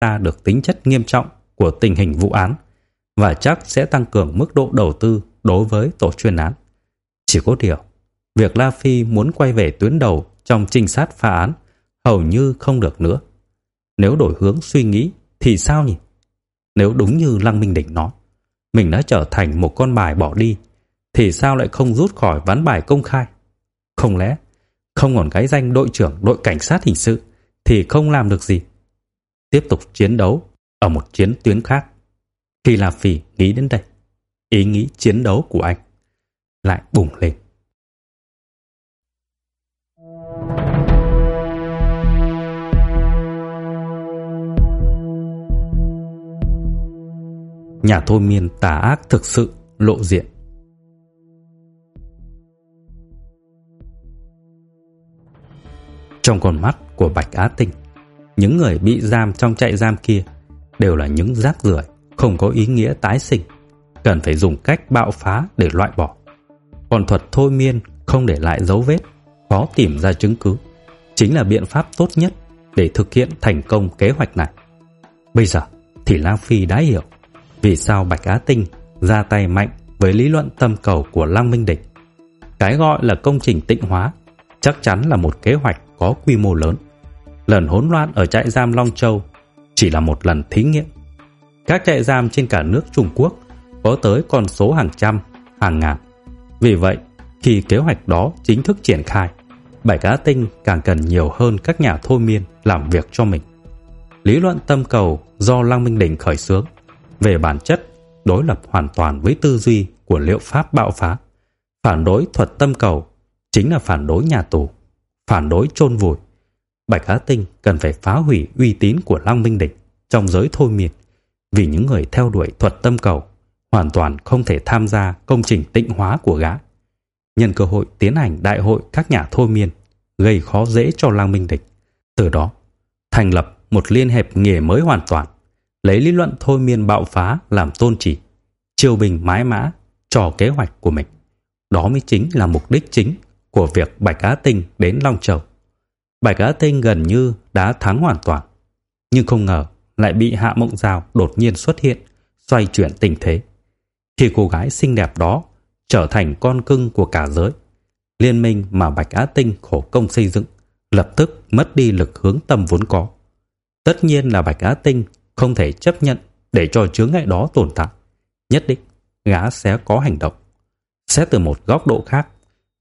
ra được tính chất nghiêm trọng của tình hình vụ án và chắc sẽ tăng cường mức độ đầu tư đối với tổ chuyên án. Chỉ có điều, việc La Phi muốn quay về tuyến đầu trong trinh sát phá án hầu như không được nữa. Nếu đổi hướng suy nghĩ thì sao nhỉ? Nếu đúng như Lăng Minh Đỉnh nói, mình đã trở thành một con bài bỏ đi, thì sao lại không rút khỏi ván bài công khai? Không lẽ không còn cái danh đội trưởng đội cảnh sát hình sự thì không làm được gì? Tiếp tục chiến đấu ở một chiến tuyến khác. Khi La Phi nghĩ đến đây, ý nghĩ chiến đấu của anh lại bùng lên. Nhà thôi miên tà ác thực sự lộ diện. Trong con mắt của Bạch Á Tinh, những người bị giam trong trại giam kia đều là những rác rưởi, không có ý nghĩa tái sinh, cần phải dùng cách bạo phá để loại bỏ. Còn thuật thôi miên không để lại dấu vết, khó tìm ra chứng cứ, chính là biện pháp tốt nhất để thực hiện thành công kế hoạch này. Bây giờ thì Lang Phi đã hiểu vì sao Bạch Á Tinh ra tay mạnh với lý luận tâm cầu của Lăng Minh Địch. Cái gọi là công trình tịnh hóa chắc chắn là một kế hoạch có quy mô lớn. Lần hỗn loạn ở trại giam Long Châu chỉ là một lần thí nghiệm. Các trại giam trên cả nước Trung Quốc có tới con số hàng trăm, hàng ngàn. Vì vậy, khi kế hoạch đó chính thức triển khai, Bạch cá Tinh càng cần nhiều hơn các nhà thôi miên làm việc cho mình. Lý luận tâm cầu do Lăng Minh Đỉnh khởi xướng về bản chất đối lập hoàn toàn với tư duy của liệu pháp bạo phá. Phản đối thuật tâm cầu chính là phản đối nhà tù, phản đối chôn vùi. Bạch Á Tinh cần phải phá hủy uy tín của Lăng Minh Địch trong giới thôi miên vì những người theo đuổi thuật tâm cầu hoàn toàn không thể tham gia công trình tịnh hóa của gã. Nhân cơ hội tiến hành đại hội các nhà thôi miên gây khó dễ cho Lăng Minh Địch. Từ đó, thành lập một liên hiệp nghề mới hoàn toàn lấy lý luận thôi miên bạo phá làm tôn chỉ, triều bình mái mã cho kế hoạch của mình. Đó mới chính là mục đích chính của việc Bạch Á Tinh đến Long Châu. Bạch Á Tinh gần như đã thắng hoàn toàn, nhưng không ngờ lại bị Hạ Mộng Giao đột nhiên xuất hiện, xoay chuyển tình thế. Khi cô gái xinh đẹp đó trở thành con cưng của cả giới, liên minh mà Bạch Á Tinh khổ công xây dựng lập tức mất đi lực hướng tâm vốn có. Tất nhiên là Bạch Á Tinh không thể chấp nhận để cho chướng ngại đó tồn tại. Nhất định, gã sẽ có hành động. Xét từ một góc độ khác,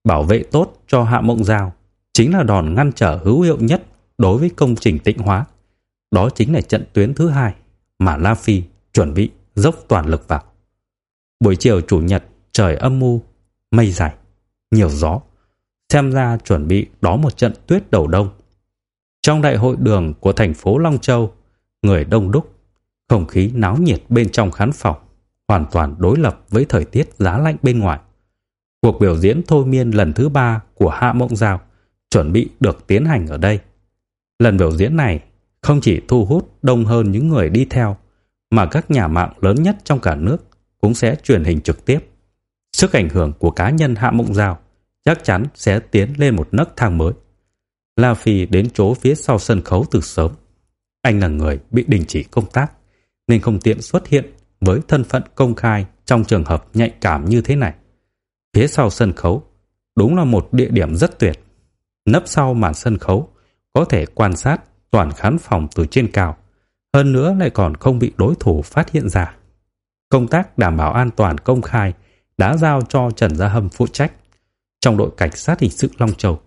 bảo vệ tốt cho Hạ Mộng Giao chính là đòn ngăn trở hữu hiệu nhất đối với công trình tịnh hóa. Đó chính là trận tuyến thứ hai mà La Phi chuẩn bị dốc toàn lực vào. Buổi chiều chủ nhật trời âm u, mây dày, nhiều gió. Xem ra chuẩn bị đón một trận tuyết đầu đông. Trong đại hội đường của thành phố Long Châu, người đông đúc, không khí náo nhiệt bên trong khán phòng, hoàn toàn đối lập với thời tiết giá lạnh bên ngoài. Cuộc biểu diễn thôi miên lần thứ ba của Hạ Mộng Giao chuẩn bị được tiến hành ở đây. Lần biểu diễn này không chỉ thu hút đông hơn những người đi theo, mà các nhà mạng lớn nhất trong cả nước cũng sẽ truyền hình trực tiếp. Sức ảnh hưởng của cá nhân Hạ Mộng Giao chắc chắn sẽ tiến lên một nấc thang mới. La Phi đến chỗ phía sau sân khấu từ sớm. Anh là người bị đình chỉ công tác, nên không tiện xuất hiện với thân phận công khai trong trường hợp nhạy cảm như thế này. Phía sau sân khấu, đúng là một địa điểm rất tuyệt. Nấp sau màn sân khấu, có thể quan sát toàn khán phòng từ trên cao. Hơn nữa lại còn không bị đối thủ phát hiện ra. Công tác đảm bảo an toàn công khai đã giao cho Trần Gia Hâm phụ trách. Trong đội cảnh sát hình sự Long Châu,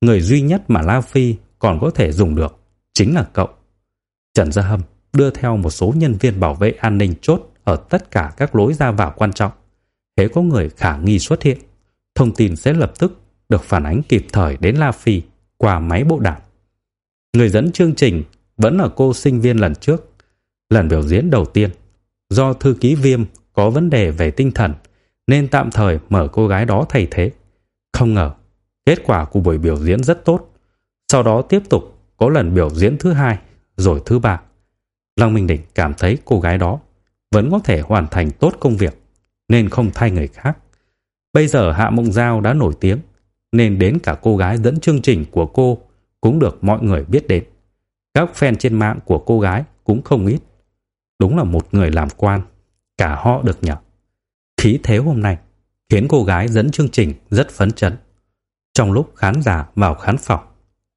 người duy nhất mà La Phi còn có thể dùng được chính là cậu. Trần Gia Hâm đưa theo một số nhân viên bảo vệ an ninh chốt ở tất cả các lối ra vào quan trọng. Nếu có người khả nghi xuất hiện, thông tin sẽ lập tức được phản ánh kịp thời đến La Phi qua máy bộ đàm. Người dẫn chương trình vẫn là cô sinh viên lần trước. Lần biểu diễn đầu tiên, do thư ký viêm có vấn đề về tinh thần nên tạm thời mở cô gái đó thay thế. Không ngờ, kết quả của buổi biểu diễn rất tốt. Sau đó tiếp tục có lần biểu diễn thứ hai rồi thứ ba. Lăng Minh Đỉnh cảm thấy cô gái đó vẫn có thể hoàn thành tốt công việc, nên không thay người khác. Bây giờ Hạ Mộng Giao đã nổi tiếng, nên đến cả cô gái dẫn chương trình của cô cũng được mọi người biết đến. Các fan trên mạng của cô gái cũng không ít. Đúng là một người làm quan, cả họ được nhờ. Khí thế hôm nay khiến cô gái dẫn chương trình rất phấn chấn. Trong lúc khán giả vào khán phòng,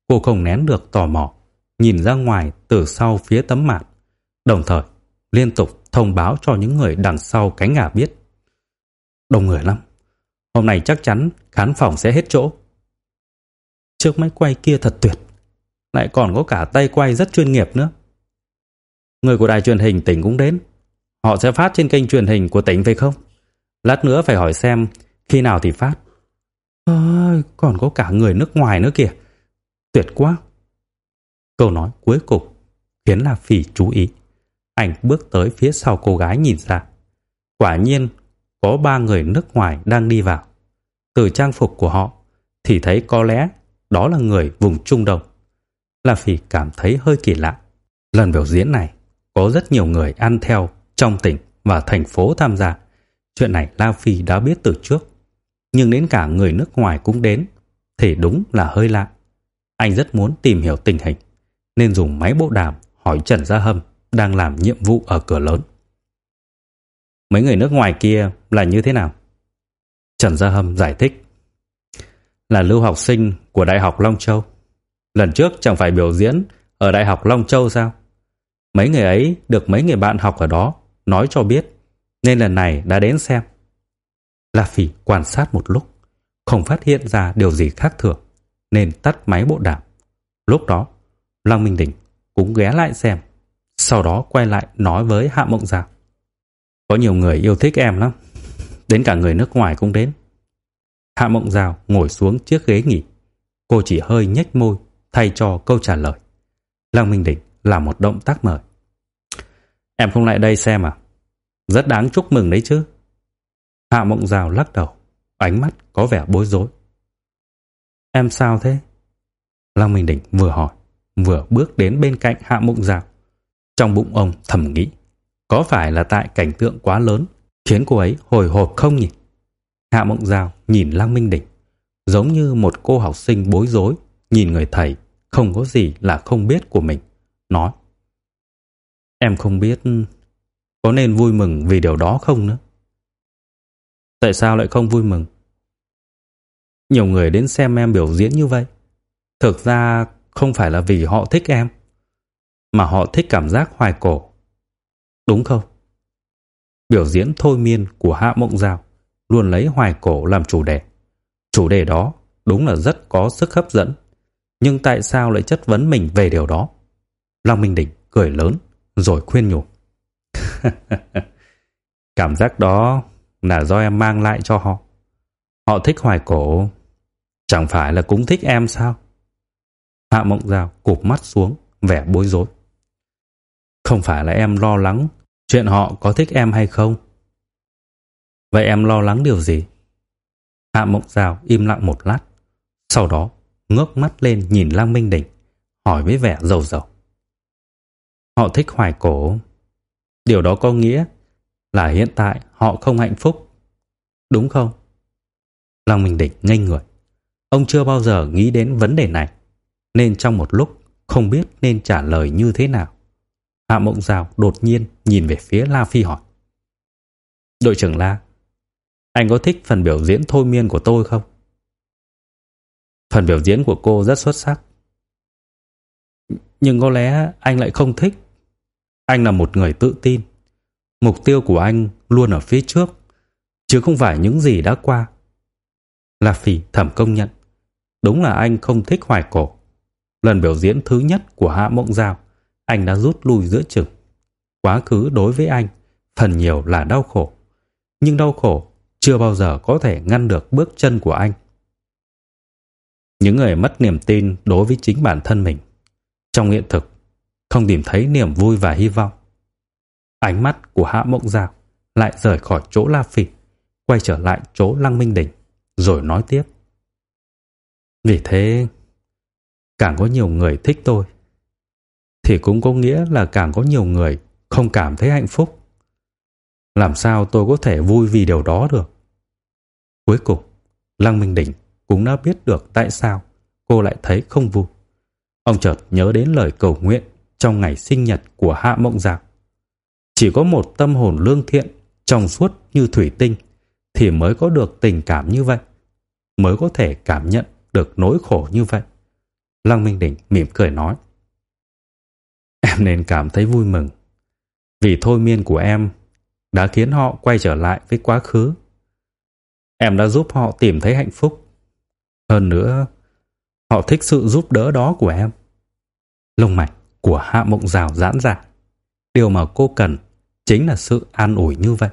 cô không nén được tò mò, nhìn ra ngoài từ sau phía tấm màn, đồng thời liên tục thông báo cho những người đằng sau cánh ngả biết. Đông người lắm, hôm nay chắc chắn khán phòng sẽ hết chỗ. Chiếc máy quay kia thật tuyệt, lại còn có cả tay quay rất chuyên nghiệp nữa. Người của đài truyền hình tỉnh cũng đến, họ sẽ phát trên kênh truyền hình của tỉnh phải không? Lát nữa phải hỏi xem khi nào thì phát. Ôi, còn có cả người nước ngoài nữa kìa. Tuyệt quá. Câu nói cuối cùng khiến La Phỉ chú ý. Anh bước tới phía sau cô gái nhìn ra. Quả nhiên có ba người nước ngoài đang đi vào. Từ trang phục của họ thì thấy có lẽ đó là người vùng Trung Đông. La phi cảm thấy hơi kỳ lạ. Lần biểu diễn này có rất nhiều người ăn theo trong tỉnh và thành phố tham gia. Chuyện này La Phi đã biết từ trước. Nhưng đến cả người nước ngoài cũng đến, thì đúng là hơi lạ. Anh rất muốn tìm hiểu tình hình, nên dùng máy bộ đàm hỏi Trần Gia Hâm đang làm nhiệm vụ ở cửa lớn. Mấy người nước ngoài kia là như thế nào? Trần Gia Hâm giải thích. Là lưu học sinh của Đại học Long Châu. Lần trước chẳng phải biểu diễn ở Đại học Long Châu sao? Mấy người ấy được mấy người bạn học ở đó nói cho biết nên lần này đã đến xem. La Phỉ quan sát một lúc, không phát hiện ra điều gì khác thường, nên tắt máy bộ đàm. Lúc đó, Lăng Minh Đình cũng ghé lại xem, sau đó quay lại nói với Hạ Mộng Giao. Có nhiều người yêu thích em lắm, đến cả người nước ngoài cũng đến. Hạ Mộng Giao ngồi xuống chiếc ghế nghỉ, cô chỉ hơi nhếch môi thay cho câu trả lời. Lăng Minh Đỉnh làm một động tác mời. Em không lại đây xem à? Rất đáng chúc mừng đấy chứ. Hạ Mộng Giao lắc đầu, ánh mắt có vẻ bối rối. Em sao thế? Lăng Minh Đỉnh vừa hỏi, vừa bước đến bên cạnh Hạ Mộng Giao. Trong bụng ông thầm nghĩ, có phải là tại cảnh tượng quá lớn khiến cô ấy hồi hộp không nhỉ? Hạ Mộng Giao nhìn Lăng Minh Đỉnh, giống như một cô học sinh bối rối nhìn người thầy không có gì là không biết của mình, nói Em không biết có nên vui mừng vì điều đó không nữa. Tại sao lại không vui mừng? Nhiều người đến xem em biểu diễn như vậy. Thực ra không phải là vì họ thích em, mà họ thích cảm giác hoài cổ. Đúng không? Biểu diễn thôi miên của Hạ Mộng Giao luôn lấy hoài cổ làm chủ đề. Chủ đề đó đúng là rất có sức hấp dẫn. Nhưng tại sao lại chất vấn mình về điều đó? Long Minh Đỉnh cười lớn rồi khuyên nhủ. Cảm giác đó là do em mang lại cho họ. Họ thích hoài cổ, chẳng phải là cũng thích em sao? Hạ Mộng Giao cụp mắt xuống, vẻ bối rối. Không phải là em lo lắng chuyện họ có thích em hay không? Vậy em lo lắng điều gì? Hạ Mộng Giao im lặng một lát, sau đó ngước mắt lên nhìn Lăng Minh Đỉnh, hỏi với vẻ rầu rầu. Họ thích hoài cổ, Điều đó có nghĩa là hiện tại họ không hạnh phúc. Đúng không? Lăng Minh đỉnh ngây người. Ông chưa bao giờ nghĩ đến vấn đề này, nên trong một lúc không biết nên trả lời như thế nào. Hạ Mộng Giao đột nhiên nhìn về phía La Phi hỏi. Đội trưởng La, anh có thích phần biểu diễn thôi miên của tôi không? Phần biểu diễn của cô rất xuất sắc. Nhưng có lẽ anh lại không thích. Anh là một người tự tin. Mục tiêu của anh luôn ở phía trước, chứ không phải những gì đã qua. La Phi thẩm công nhận. Đúng là anh không thích hoài cổ. Lần biểu diễn thứ nhất của Hạ Mộng Giao, anh đã rút lui giữa chừng. Quá khứ đối với anh, phần nhiều là đau khổ. Nhưng đau khổ chưa bao giờ có thể ngăn được bước chân của anh. Những người mất niềm tin đối với chính bản thân mình, trong hiện thực không tìm thấy niềm vui và hy vọng. Ánh mắt của Hạ Mộng Dao lại rời khỏi chỗ La Phỉ, quay trở lại chỗ Lăng Minh Đình, rồi nói tiếp. Vì thế, càng có nhiều người thích tôi, thì cũng có nghĩa là càng có nhiều người không cảm thấy hạnh phúc. Làm sao tôi có thể vui vì điều đó được? Cuối cùng, Lăng Minh Đỉnh cũng đã biết được tại sao cô lại thấy không vui. Ông chợt nhớ đến lời cầu nguyện trong ngày sinh nhật của Hạ Mộng Giặc. Chỉ có một tâm hồn lương thiện, trong suốt như thủy tinh thì mới có được tình cảm như vậy, mới có thể cảm nhận được nỗi khổ như vậy. Lăng Minh Đỉnh mỉm cười nói. Em nên cảm thấy vui mừng. Vì thôi miên của em đã khiến họ quay trở lại với quá khứ. Em đã giúp họ tìm thấy hạnh phúc. Hơn nữa, họ thích sự giúp đỡ đó của em. Lông mày của Hạ Mộng Rào giãn ra. Điều mà cô cần chính là sự an ủi như vậy.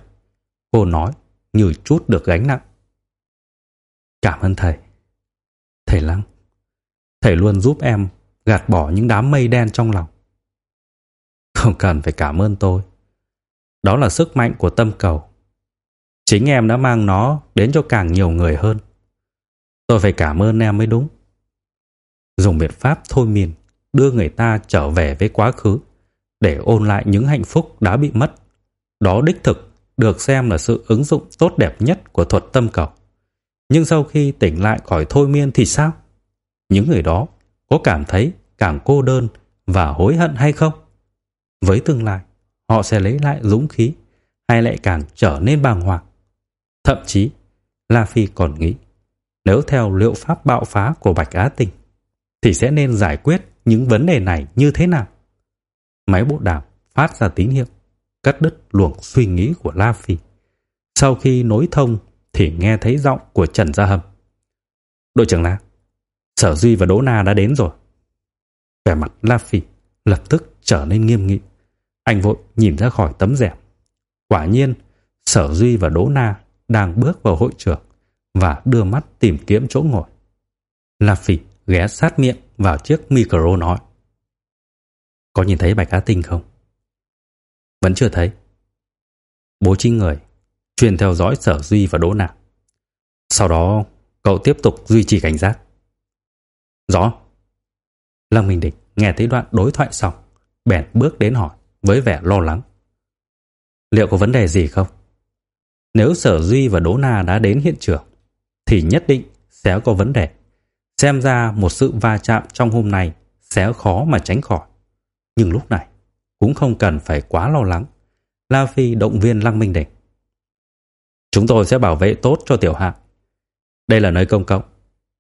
Cô nói như chút được gánh nặng. Cảm ơn thầy. Thầy Lăng, thầy luôn giúp em gạt bỏ những đám mây đen trong lòng. Không cần phải cảm ơn tôi. Đó là sức mạnh của tâm cầu. Chính em đã mang nó đến cho càng nhiều người hơn. Tôi phải cảm ơn em mới đúng. Dùng biện pháp thôi miên, đưa người ta trở về với quá khứ, để ôn lại những hạnh phúc đã bị mất. Đó đích thực được xem là sự ứng dụng tốt đẹp nhất của thuật tâm cầu. Nhưng sau khi tỉnh lại khỏi thôi miên thì sao? Những người đó có cảm thấy càng cô đơn và hối hận hay không? Với tương lai, họ sẽ lấy lại dũng khí hay lại càng trở nên bàng hoàng. Thậm chí, La Phi còn nghĩ nếu theo liệu pháp bạo phá của Bạch Á Tinh thì sẽ nên giải quyết những vấn đề này như thế nào? Máy bộ đàm phát ra tín hiệu, cắt đứt luồng suy nghĩ của La Phi. Sau khi nối thông thì nghe thấy giọng của Trần Gia Hâm. Đội trưởng La, Sở Duy và Đỗ Na đã đến rồi. Vẻ mặt La Phi lập tức trở nên nghiêm nghị. Anh vội nhìn ra khỏi tấm rèm. Quả nhiên, Sở Duy và Đỗ Na đang bước vào hội trường và đưa mắt tìm kiếm chỗ ngồi. La Phỉ ghé sát miệng vào chiếc micro nói. Có nhìn thấy Bạch Á Tinh không? Vẫn chưa thấy. Bố trí người, chuyên theo dõi Sở Duy và Đỗ Na. Sau đó, cậu tiếp tục duy trì cảnh giác. Rõ. Lâm Minh Địch nghe thấy đoạn đối thoại xong, bèn bước đến hỏi với vẻ lo lắng. Liệu có vấn đề gì không? Nếu Sở Duy và Đỗ Na đã đến hiện trường, thì nhất định sẽ có vấn đề. Xem ra một sự va chạm trong hôm nay sẽ khó mà tránh khỏi. Nhưng lúc này cũng không cần phải quá lo lắng. La Phi động viên Lăng Minh đỉnh Chúng tôi sẽ bảo vệ tốt cho tiểu hạ. Đây là nơi công cộng,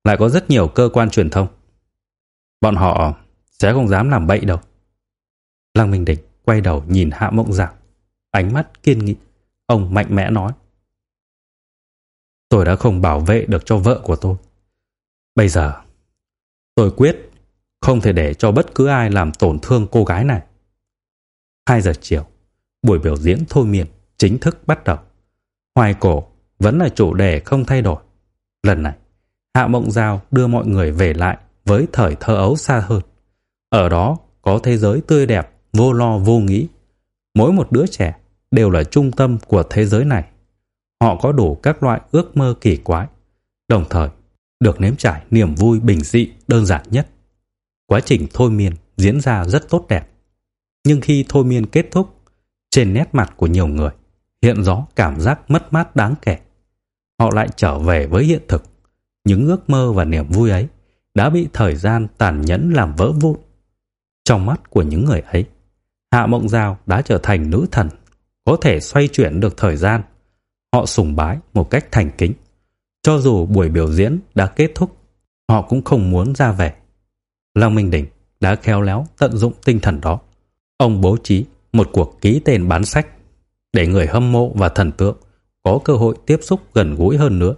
lại có rất nhiều cơ quan truyền thông. Bọn họ sẽ không dám làm bậy đâu. Lăng Minh đỉnh quay đầu nhìn Hạ Mộng Giảng, ánh mắt kiên nghị. Ông mạnh mẽ nói. Tôi đã không bảo vệ được cho vợ của tôi. Bây giờ, tôi quyết không thể để cho bất cứ ai làm tổn thương cô gái này. 2 giờ chiều, buổi biểu diễn thôi miên chính thức bắt đầu. Hoài cổ vẫn là chủ đề không thay đổi. Lần này, Hạ Mộng Giao đưa mọi người về lại với thời thơ ấu xa hơn. Ở đó có thế giới tươi đẹp, vô lo vô nghĩ. Mỗi một đứa trẻ đều là trung tâm của thế giới này. Họ có đủ các loại ước mơ kỳ quái, đồng thời được nếm trải niềm vui bình dị đơn giản nhất. Quá trình thôi miên diễn ra rất tốt đẹp. Nhưng khi thôi miên kết thúc, trên nét mặt của nhiều người hiện rõ cảm giác mất mát đáng kể. Họ lại trở về với hiện thực. Những ước mơ và niềm vui ấy đã bị thời gian tàn nhẫn làm vỡ vụn. Trong mắt của những người ấy, Hạ Mộng Giao đã trở thành nữ thần, có thể xoay chuyển được thời gian. Họ sùng bái một cách thành kính. Cho dù buổi biểu diễn đã kết thúc, họ cũng không muốn ra về. Lăng Minh Đỉnh đã khéo léo tận dụng tinh thần đó. Ông bố trí một cuộc ký tên bán sách để người hâm mộ và thần tượng có cơ hội tiếp xúc gần gũi hơn nữa.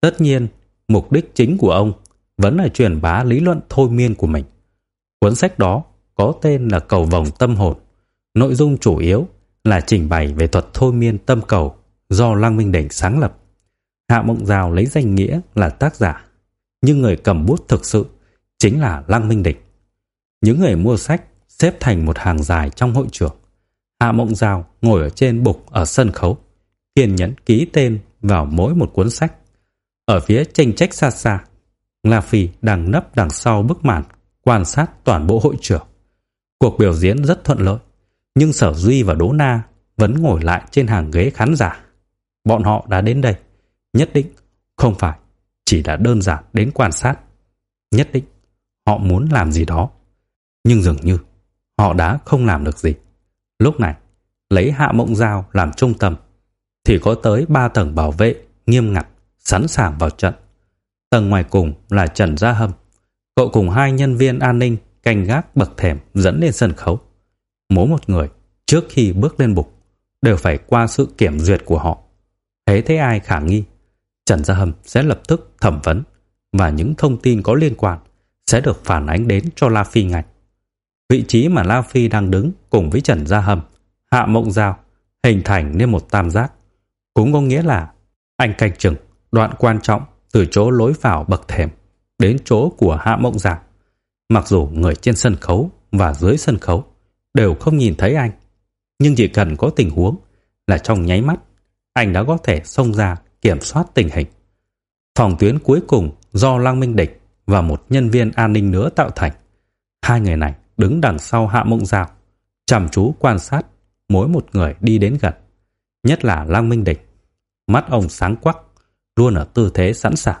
Tất nhiên, mục đích chính của ông vẫn là truyền bá lý luận thôi miên của mình. Cuốn sách đó có tên là Cầu vòng tâm hồn. Nội dung chủ yếu là trình bày về thuật thôi miên tâm cầu do Lăng Minh Đỉnh sáng lập. Hạ Mộng Giao lấy danh nghĩa là tác giả, nhưng người cầm bút thực sự chính là Lăng Minh Đỉnh. Những người mua sách xếp thành một hàng dài trong hội trường. Hạ Mộng Giao ngồi ở trên bục ở sân khấu, kiên nhẫn ký tên vào mỗi một cuốn sách. Ở phía tranh trách xa xa, La Phi đang nấp đằng sau bức màn quan sát toàn bộ hội trường. Cuộc biểu diễn rất thuận lợi, nhưng Sở Duy và Đỗ Na vẫn ngồi lại trên hàng ghế khán giả. Bọn họ đã đến đây, nhất định không phải chỉ là đơn giản đến quan sát. Nhất định họ muốn làm gì đó. Nhưng dường như họ đã không làm được gì. Lúc này, lấy Hạ Mộng Giao làm trung tâm, thì có tới ba tầng bảo vệ nghiêm ngặt, sẵn sàng vào trận. Tầng ngoài cùng là Trần Gia Hâm, cậu cùng hai nhân viên an ninh canh gác bậc thềm dẫn lên sân khấu. Mỗi một người, trước khi bước lên bục, đều phải qua sự kiểm duyệt của họ. Thế thấy ai khả nghi, Trần Gia Hâm sẽ lập tức thẩm vấn và những thông tin có liên quan sẽ được phản ánh đến cho La Phi ngay. Vị trí mà La Phi đang đứng cùng với Trần Gia Hâm, Hạ Mộng Giao hình thành nên một tam giác. Cũng có nghĩa là anh canh chừng đoạn quan trọng từ chỗ lối vào bậc thềm đến chỗ của Hạ Mộng Giao. Mặc dù người trên sân khấu và dưới sân khấu đều không nhìn thấy anh, nhưng chỉ cần có tình huống là trong nháy mắt, anh đã có thể xông ra kiểm soát tình hình. Phòng tuyến cuối cùng do Lăng Minh Địch và một nhân viên an ninh nữa tạo thành. Hai người này đứng đằng sau Hạ Mộng Giao, chăm chú quan sát mỗi một người đi đến gần. Nhất là Lăng Minh Địch. Mắt ông sáng quắc, luôn ở tư thế sẵn sàng.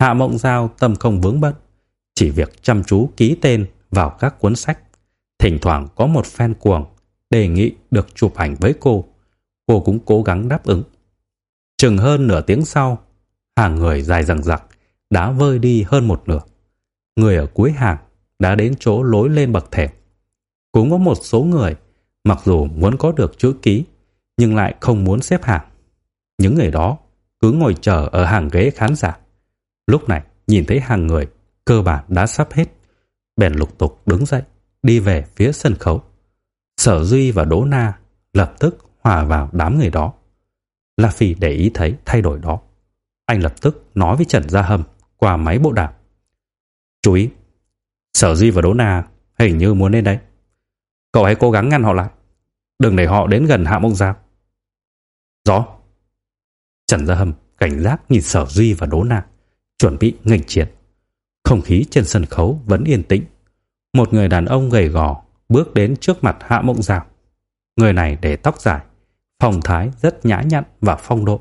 Hạ Mộng Giao tâm không vướng bận, chỉ việc chăm chú ký tên vào các cuốn sách. Thỉnh thoảng có một fan cuồng đề nghị được chụp ảnh với cô. Cô cũng cố gắng đáp ứng. Chừng hơn nửa tiếng sau, hàng người dài dằng dặc đã vơi đi hơn một nửa. Người ở cuối hàng đã đến chỗ lối lên bậc thềm. Cũng có một số người mặc dù muốn có được chữ ký nhưng lại không muốn xếp hàng. Những người đó cứ ngồi chờ ở hàng ghế khán giả. Lúc này nhìn thấy hàng người cơ bản đã sắp hết, bèn lục tục đứng dậy đi về phía sân khấu. Sở Duy và Đỗ Na lập tức hòa vào đám người đó. La Phi để ý thấy thay đổi đó. Anh lập tức nói với Trần Gia Hâm qua máy bộ đàm. Chú ý, Sở Duy và Đỗ Na hình như muốn lên đây. Cậu hãy cố gắng ngăn họ lại. Đừng để họ đến gần Hạ Mông Giao. Rõ. Trần Gia Hâm cảnh giác nhìn Sở Duy và Đỗ Na chuẩn bị nghênh chiến. Không khí trên sân khấu vẫn yên tĩnh. Một người đàn ông gầy gò bước đến trước mặt Hạ Mộng Giao. Người này để tóc dài, phong thái rất nhã nhặn và phong độ.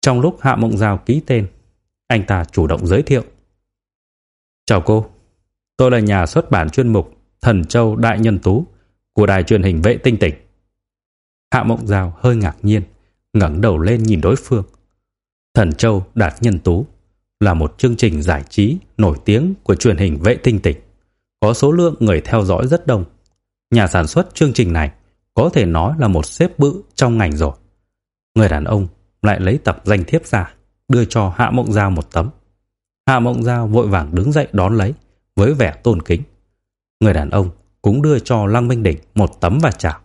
Trong lúc Hạ Mộng Giao ký tên, anh ta chủ động giới thiệu. Chào cô, tôi là nhà xuất bản chuyên mục Thần Châu Đại Nhân Tú của đài truyền hình vệ tinh tỉnh. Hạ Mộng Giao hơi ngạc nhiên, ngẩng đầu lên nhìn đối phương. Thần Châu Đạt Nhân Tú là một chương trình giải trí nổi tiếng của truyền hình vệ tinh tỉnh, có số lượng người theo dõi rất đông. Nhà sản xuất chương trình này có thể nói là một xếp bự trong ngành rồi. Người đàn ông lại lấy tập danh thiếp ra, đưa cho Hạ Mộng Giao một tấm. Hạ Mộng Giao vội vàng đứng dậy đón lấy với vẻ tôn kính. Người đàn ông cũng đưa cho Lăng Minh Đỉnh một tấm và chào.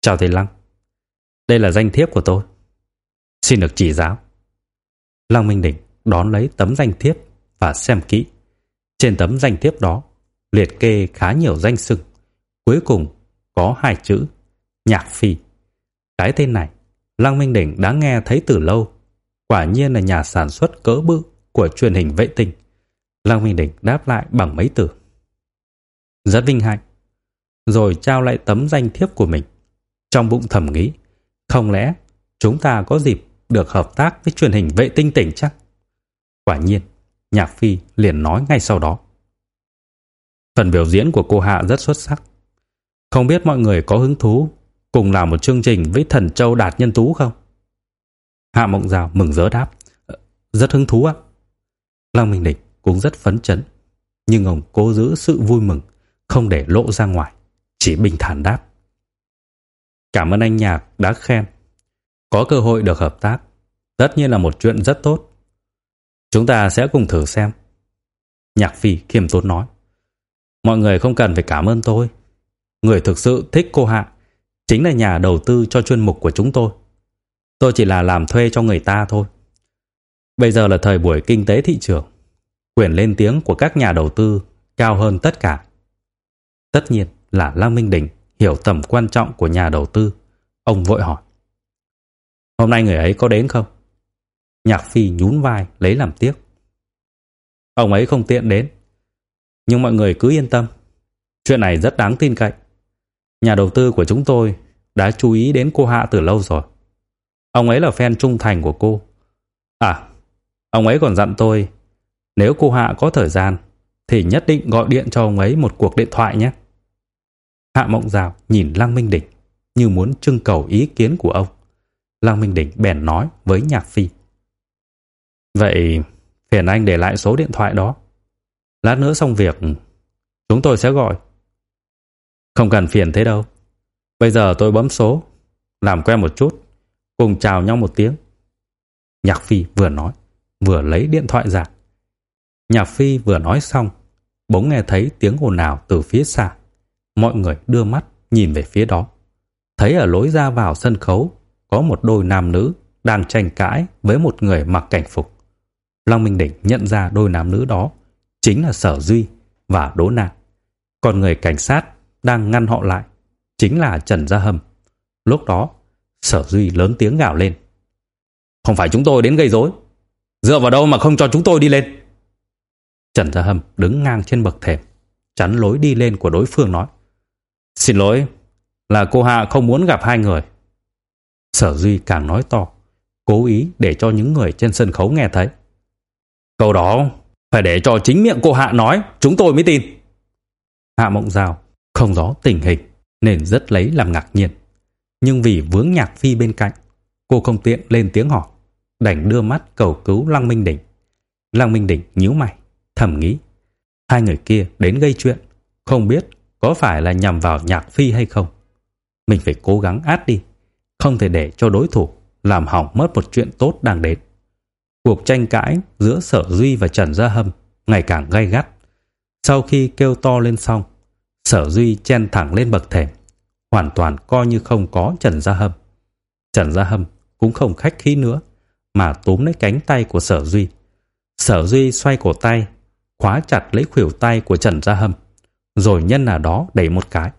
Chào thầy Lăng. Đây là danh thiếp của tôi. Xin được chỉ giáo. Lăng Minh Đỉnh đón lấy tấm danh thiếp và xem kỹ. Trên tấm danh thiếp đó liệt kê khá nhiều danh xưng. Cuối cùng có hai chữ Nhạc Phi. Cái tên này Lăng Minh Đỉnh đã nghe thấy từ lâu. Quả nhiên là nhà sản xuất cỡ bự của truyền hình vệ tinh. Lăng Minh Đỉnh đáp lại bằng mấy từ. Rất vinh hạnh. Rồi trao lại tấm danh thiếp của mình. Trong bụng thầm nghĩ, không lẽ chúng ta có dịp được hợp tác với truyền hình vệ tinh tỉnh chắc? Quả nhiên, Nhạc Phi liền nói ngay sau đó. Phần biểu diễn của cô Hạ rất xuất sắc. Không biết mọi người có hứng thú cùng làm một chương trình với Thần Châu Đạt Nhân Tú không? Hạ Mộng Giao mừng rỡ đáp. Ờ, rất hứng thú ạ. Lăng Minh Địch cũng rất phấn chấn. Nhưng ông cố giữ sự vui mừng, không để lộ ra ngoài. Chỉ bình thản đáp. Cảm ơn anh Nhạc đã khen. Có cơ hội được hợp tác. Tất nhiên là một chuyện rất tốt. Chúng ta sẽ cùng thử xem. Nhạc Phi khiêm tốn nói. Mọi người không cần phải cảm ơn tôi. Người thực sự thích cô Hạ chính là nhà đầu tư cho chuyên mục của chúng tôi. Tôi chỉ là làm thuê cho người ta thôi. Bây giờ là thời buổi kinh tế thị trường. Quyền lên tiếng của các nhà đầu tư cao hơn tất cả. Tất nhiên là Lăng Minh Đình hiểu tầm quan trọng của nhà đầu tư. Ông vội hỏi. Hôm nay người ấy có đến không? Nhạc Phi nhún vai lấy làm tiếc. Ông ấy không tiện đến. Nhưng mọi người cứ yên tâm. Chuyện này rất đáng tin cậy. Nhà đầu tư của chúng tôi đã chú ý đến cô Hạ từ lâu rồi. Ông ấy là fan trung thành của cô. À, ông ấy còn dặn tôi nếu cô Hạ có thời gian thì nhất định gọi điện cho ông ấy một cuộc điện thoại nhé. Hạ Mộng Dạo nhìn Lăng Minh Đỉnh như muốn trưng cầu ý kiến của ông. Lăng Minh Đỉnh bèn nói với Nhạc Phi. Vậy phiền anh để lại số điện thoại đó. Lát nữa xong việc, chúng tôi sẽ gọi. Không cần phiền thế đâu. Bây giờ tôi bấm số, làm quen một chút, cùng chào nhau một tiếng. Nhạc Phi vừa nói, vừa lấy điện thoại ra. Nhạc Phi vừa nói xong, bỗng nghe thấy tiếng ồn ào từ phía xa. Mọi người đưa mắt nhìn về phía đó. Thấy ở lối ra vào sân khấu có một đôi nam nữ đang tranh cãi với một người mặc cảnh phục. Long Minh Đỉnh nhận ra đôi nam nữ đó chính là Sở Duy và Đỗ Na. Còn người cảnh sát đang ngăn họ lại chính là Trần Gia Hâm. Lúc đó, Sở Duy lớn tiếng gào lên. Không phải chúng tôi đến gây rối, dựa vào đâu mà không cho chúng tôi đi lên? Trần Gia Hâm đứng ngang trên bậc thềm, chắn lối đi lên của đối phương nói. Xin lỗi, là cô Hạ không muốn gặp hai người. Sở Duy càng nói to, cố ý để cho những người trên sân khấu nghe thấy. Câu đó phải để cho chính miệng cô Hạ nói, chúng tôi mới tin. Hạ Mộng Giao không rõ tình hình nên rất lấy làm ngạc nhiên. Nhưng vì vướng nhạc phi bên cạnh, cô không tiện lên tiếng hỏi, đành đưa mắt cầu cứu Lăng Minh Đỉnh. Lăng Minh Đỉnh nhíu mày, thầm nghĩ, hai người kia đến gây chuyện, không biết có phải là nhằm vào nhạc phi hay không. Mình phải cố gắng át đi, không thể để cho đối thủ làm hỏng mất một chuyện tốt đang đến. Cuộc tranh cãi giữa Sở Duy và Trần Gia Hâm ngày càng gay gắt. Sau khi kêu to lên xong, Sở Duy chen thẳng lên bậc thềm, hoàn toàn coi như không có Trần Gia Hâm. Trần Gia Hâm cũng không khách khí nữa, mà túm lấy cánh tay của Sở Duy. Sở Duy xoay cổ tay, khóa chặt lấy khuỷu tay của Trần Gia Hâm, rồi nhân là đó đẩy một cái.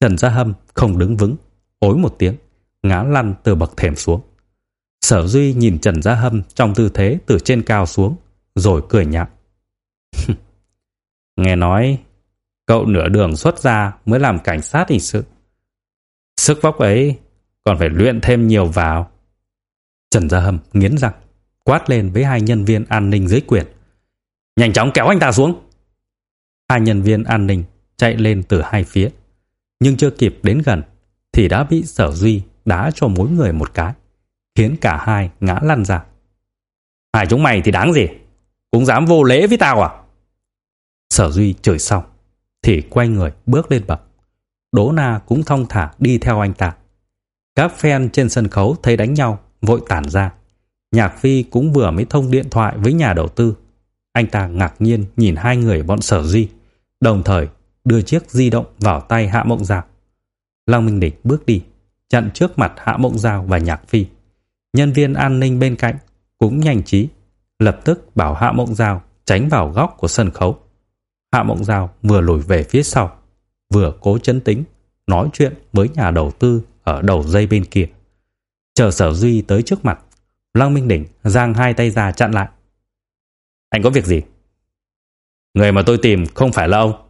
Trần Gia Hâm không đứng vững, ối một tiếng, ngã lăn từ bậc thềm xuống. Sở Duy nhìn Trần Gia Hâm trong tư thế từ trên cao xuống, rồi cười nhạt. Nghe nói, cậu nửa đường xuất ra mới làm cảnh sát hình sự. Sức vóc ấy còn phải luyện thêm nhiều vào. Trần Gia Hâm nghiến răng, quát lên với hai nhân viên an ninh dưới quyền. Nhanh chóng kéo anh ta xuống. Hai nhân viên an ninh chạy lên từ hai phía, nhưng chưa kịp đến gần thì đã bị Sở Duy đá cho mỗi người một cái khiến cả hai ngã lăn ra. Hai chúng mày thì đáng gì? Cũng dám vô lễ với tao à? Sở Duy chửi xong, thì quay người bước lên bậc. Đỗ Na cũng thong thả đi theo anh ta. Các fan trên sân khấu thấy đánh nhau, vội tản ra. Nhạc Phi cũng vừa mới thông điện thoại với nhà đầu tư. Anh ta ngạc nhiên nhìn hai người bọn Sở Duy, đồng thời đưa chiếc di động vào tay Hạ Mộng Giao. Long Minh Địch bước đi, chặn trước mặt Hạ Mộng Giao và Nhạc Phi. Nhân viên an ninh bên cạnh cũng nhanh trí, lập tức bảo Hạ Mộng Giao tránh vào góc của sân khấu. Hạ Mộng Giao vừa lùi về phía sau, vừa cố chấn tĩnh, nói chuyện với nhà đầu tư ở đầu dây bên kia. Chờ sở duy tới trước mặt, Lăng Minh Đỉnh giang hai tay ra chặn lại. Anh có việc gì? Người mà tôi tìm không phải là ông.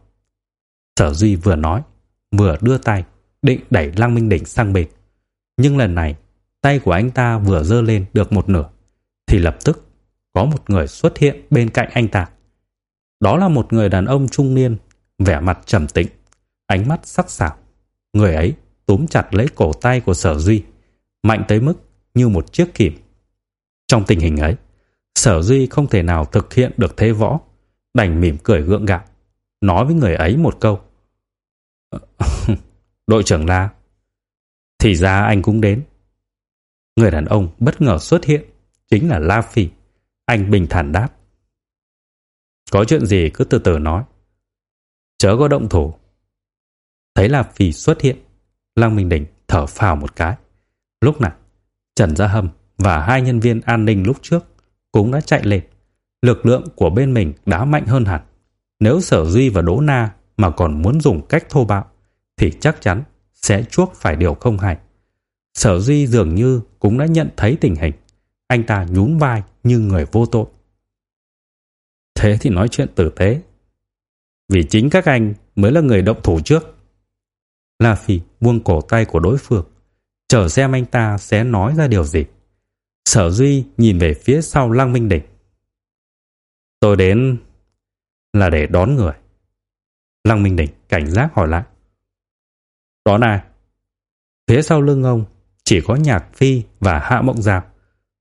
Sở Duy vừa nói, vừa đưa tay, định đẩy Lăng Minh Đỉnh sang bên. Nhưng lần này, tay của anh ta vừa dơ lên được một nửa, thì lập tức có một người xuất hiện bên cạnh anh ta. Đó là một người đàn ông trung niên, vẻ mặt trầm tĩnh, ánh mắt sắc sảo. Người ấy túm chặt lấy cổ tay của Sở Duy, mạnh tới mức như một chiếc kìm. Trong tình hình ấy, Sở Duy không thể nào thực hiện được thế võ, đành mỉm cười gượng gạo, nói với người ấy một câu. Đội trưởng La, thì ra anh cũng đến. Người đàn ông bất ngờ xuất hiện, chính là La Phi. Anh bình thản đáp. Có chuyện gì cứ từ từ nói. Chớ có động thủ. Thấy La Phi xuất hiện, Lăng Minh Đình thở phào một cái. Lúc này, Trần Gia Hâm và hai nhân viên an ninh lúc trước cũng đã chạy lên. Lực lượng của bên mình đã mạnh hơn hẳn. Nếu Sở Duy và Đỗ Na mà còn muốn dùng cách thô bạo, thì chắc chắn sẽ chuốc phải điều không hay. Sở Duy dường như cũng đã nhận thấy tình hình. Anh ta nhún vai như người vô tội. Thế thì nói chuyện tử tế. Vì chính các anh mới là người động thủ trước. La Phi buông cổ tay của đối phương, chờ xem anh ta sẽ nói ra điều gì. Sở Duy nhìn về phía sau Lăng Minh Đỉnh. Tôi đến là để đón người. Lăng Minh Đỉnh cảnh giác hỏi lại. Đó ai? Phía sau lưng ông chỉ có Nhạc Phi và Hạ Mộng Giao.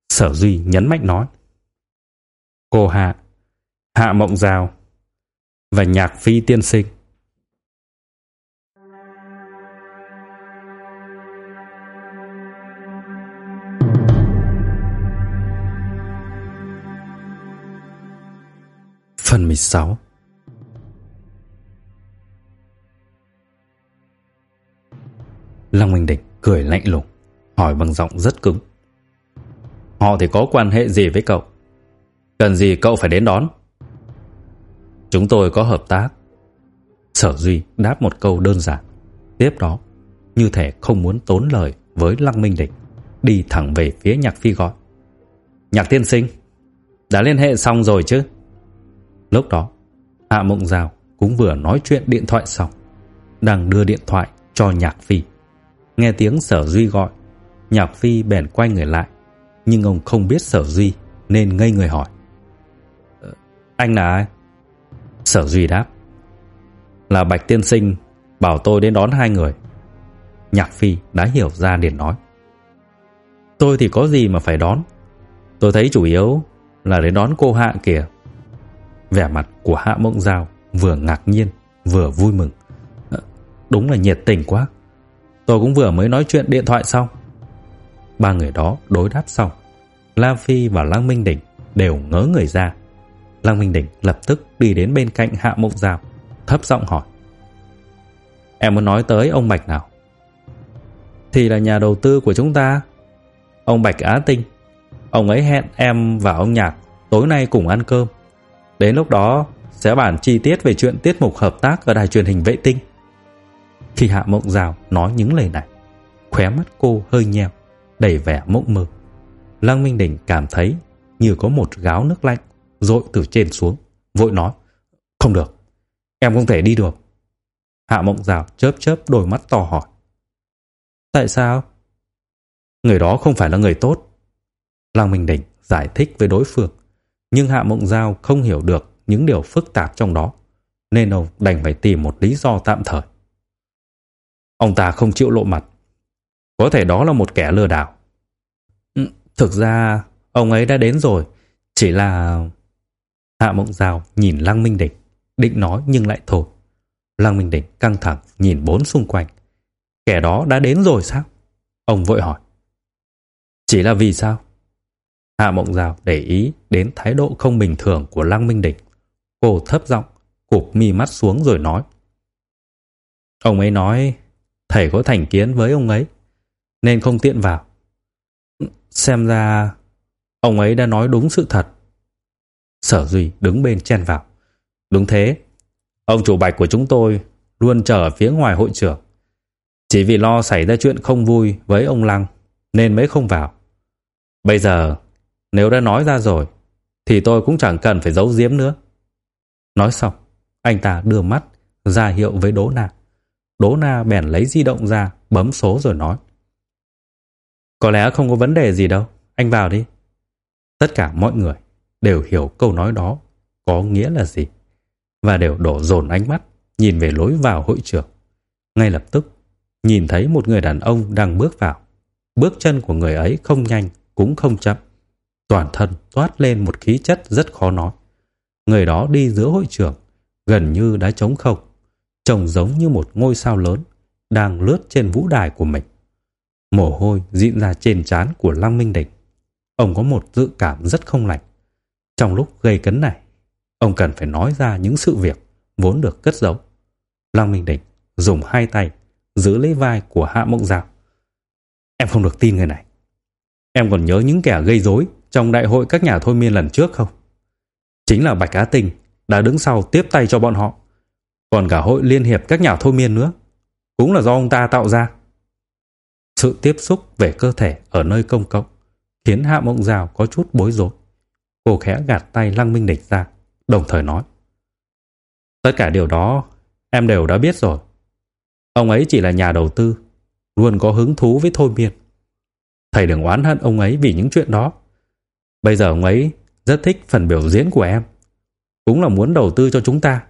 Sở Duy nhấn mạnh nói. Cô Hạ, Hạ Mộng Giao và Nhạc Phi tiên sinh. Phần 16 Lăng Minh Địch cười lạnh lùng, hỏi bằng giọng rất cứng. Họ thì có quan hệ gì với cậu? Cần gì cậu phải đến đón? Chúng tôi có hợp tác. Sở Duy đáp một câu đơn giản. Tiếp đó, như thể không muốn tốn lời với Lăng Minh Địch, đi thẳng về phía Nhạc Phi gọi. Nhạc tiên sinh, đã liên hệ xong rồi chứ? Lúc đó, Hạ Mộng Giao cũng vừa nói chuyện điện thoại xong, đang đưa điện thoại cho Nhạc Phi. Nghe tiếng Sở Duy gọi, Nhạc Phi bèn quay người lại, nhưng ông không biết Sở Duy nên ngây người hỏi. Ờ, anh là ai? Sở Duy đáp. Là Bạch Tiên Sinh bảo tôi đến đón hai người. Nhạc Phi đã hiểu ra liền nói. Tôi thì có gì mà phải đón. Tôi thấy chủ yếu là đến đón cô Hạ kìa. Vẻ mặt của Hạ Mộng Giao vừa ngạc nhiên vừa vui mừng. Ờ, đúng là nhiệt tình quá. Tôi cũng vừa mới nói chuyện điện thoại xong. Ba người đó đối đáp xong. La Phi và Lăng Minh Đỉnh đều ngớ người ra. Lăng Minh Đỉnh lập tức đi đến bên cạnh Hạ Mộng Giao, thấp giọng hỏi. Em muốn nói tới ông Bạch nào? Thì là nhà đầu tư của chúng ta. Ông Bạch Á Tinh. Ông ấy hẹn em và ông Nhạc tối nay cùng ăn cơm. Đến lúc đó sẽ bàn chi tiết về chuyện tiết mục hợp tác ở đài truyền hình vệ tinh. Khi Hạ Mộng Giao nói những lời này, khóe mắt cô hơi nheo, đầy vẻ mộng mơ. Lăng Minh Đỉnh cảm thấy như có một gáo nước lạnh dội từ trên xuống, vội nói: "Không được, em không thể đi được." Hạ Mộng Giao chớp chớp đôi mắt to hỏi: "Tại sao?" Người đó không phải là người tốt. Lăng Minh Đỉnh giải thích với đối phương, nhưng Hạ Mộng Giao không hiểu được những điều phức tạp trong đó, nên ông đành phải tìm một lý do tạm thời. Ông ta không chịu lộ mặt. Có thể đó là một kẻ lừa đảo. Ừ, thực ra, ông ấy đã đến rồi. Chỉ là... Hạ Mộng Giao nhìn Lăng Minh Địch, định nói nhưng lại thôi. Lăng Minh Địch căng thẳng nhìn bốn xung quanh. Kẻ đó đã đến rồi sao? Ông vội hỏi. Chỉ là vì sao? Hạ Mộng Giao để ý đến thái độ không bình thường của Lăng Minh Địch. Cô thấp giọng, cụp mi mắt xuống rồi nói. Ông ấy nói thầy có thành kiến với ông ấy, nên không tiện vào. Xem ra ông ấy đã nói đúng sự thật. Sở Duy đứng bên chen vào. Đúng thế, ông chủ bạch của chúng tôi luôn chờ ở phía ngoài hội trường. Chỉ vì lo xảy ra chuyện không vui với ông Lăng nên mới không vào. Bây giờ, nếu đã nói ra rồi, thì tôi cũng chẳng cần phải giấu giếm nữa. Nói xong, anh ta đưa mắt ra hiệu với Đỗ na. Đỗ Na bèn lấy di động ra, bấm số rồi nói. Có lẽ không có vấn đề gì đâu, anh vào đi. Tất cả mọi người đều hiểu câu nói đó có nghĩa là gì và đều đổ dồn ánh mắt nhìn về lối vào hội trường. Ngay lập tức, nhìn thấy một người đàn ông đang bước vào. Bước chân của người ấy không nhanh cũng không chậm. Toàn thân toát lên một khí chất rất khó nói. Người đó đi giữa hội trường, gần như đã trống không trông giống như một ngôi sao lớn đang lướt trên vũ đài của mình. Mồ hôi dịn ra trên trán của Lăng Minh Địch. Ông có một dự cảm rất không lành. Trong lúc gây cấn này, ông cần phải nói ra những sự việc vốn được cất giấu. Lăng Minh Địch dùng hai tay giữ lấy vai của Hạ Mộng Giao. Em không được tin người này. Em còn nhớ những kẻ gây rối trong đại hội các nhà thôi miên lần trước không? Chính là Bạch Á Tinh đã đứng sau tiếp tay cho bọn họ. Còn cả hội liên hiệp các nhà thôi miên nữa Cũng là do ông ta tạo ra sự tiếp xúc về cơ thể Ở nơi công cộng Khiến Hạ Mộng Giao có chút bối rối. Cô khẽ gạt tay Lăng Minh Địch ra, Đồng thời nói, Tất cả điều đó em đều đã biết rồi. Ông ấy chỉ là nhà đầu tư, Luôn có hứng thú với thôi miên. Thầy đừng oán hận ông ấy vì những chuyện đó. Bây giờ ông ấy rất thích phần biểu diễn của em, Cũng là muốn đầu tư cho chúng ta.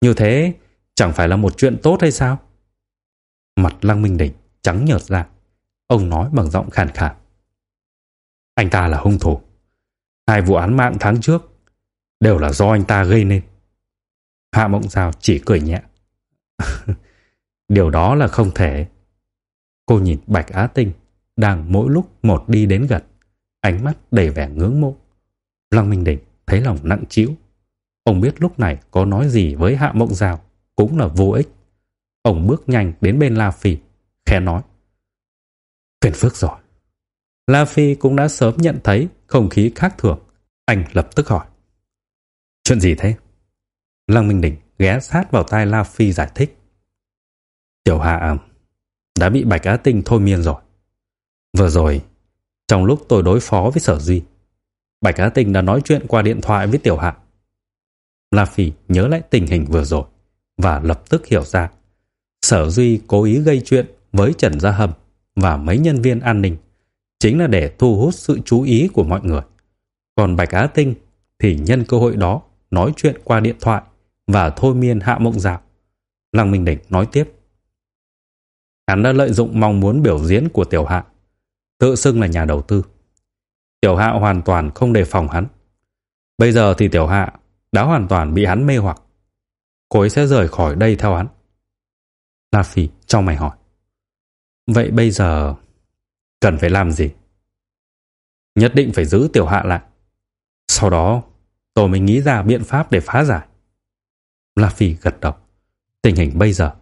Như thế chẳng phải là một chuyện tốt hay sao? Mặt Lăng Minh Đỉnh trắng nhợt ra. Ông nói bằng giọng khàn khàn. Anh ta là hung thủ. Hai vụ án mạng tháng trước đều là do anh ta gây nên. Hạ Mộng Giao chỉ cười nhẹ. Điều đó là không thể. Cô nhìn Bạch Á Tinh đang mỗi lúc một đi đến gần, ánh mắt đầy vẻ ngưỡng mộ. Lăng Minh Đỉnh thấy lòng nặng trĩu. Ông biết lúc này có nói gì với Hạ Mộng Giao cũng là vô ích. Ông bước nhanh đến bên La Phi, khẽ nói. Phiền phức rồi. La Phi cũng đã sớm nhận thấy không khí khác thường. Anh lập tức hỏi. Chuyện gì thế? Lăng Minh Đình ghé sát vào tai La Phi giải thích. Tiểu Hạ à, đã bị Bạch Á Tinh thôi miên rồi. Vừa rồi, trong lúc tôi đối phó với Sở Duy, Bạch Á Tinh đã nói chuyện qua điện thoại với Tiểu Hạ. La Phi nhớ lại tình hình vừa rồi và lập tức hiểu ra. Sở Duy cố ý gây chuyện với Trần Gia Hâm và mấy nhân viên an ninh chính là để thu hút sự chú ý của mọi người. Còn Bạch Á Tinh thì nhân cơ hội đó nói chuyện qua điện thoại và thôi miên Hạ Mộng Dạo. Lăng Minh Đỉnh nói tiếp. Hắn đã lợi dụng mong muốn biểu diễn của Tiểu Hạ, tự xưng là nhà đầu tư. Tiểu Hạ hoàn toàn không đề phòng hắn. Bây giờ thì Tiểu Hạ đã hoàn toàn bị hắn mê hoặc. Cô ấy sẽ rời khỏi đây theo hắn. La Phi trong mày hỏi. Vậy bây giờ cần phải làm gì? Nhất định phải giữ Tiểu Hạ lại. Sau đó tôi mới nghĩ ra biện pháp để phá giải. La Phi gật đầu. Tình hình bây giờ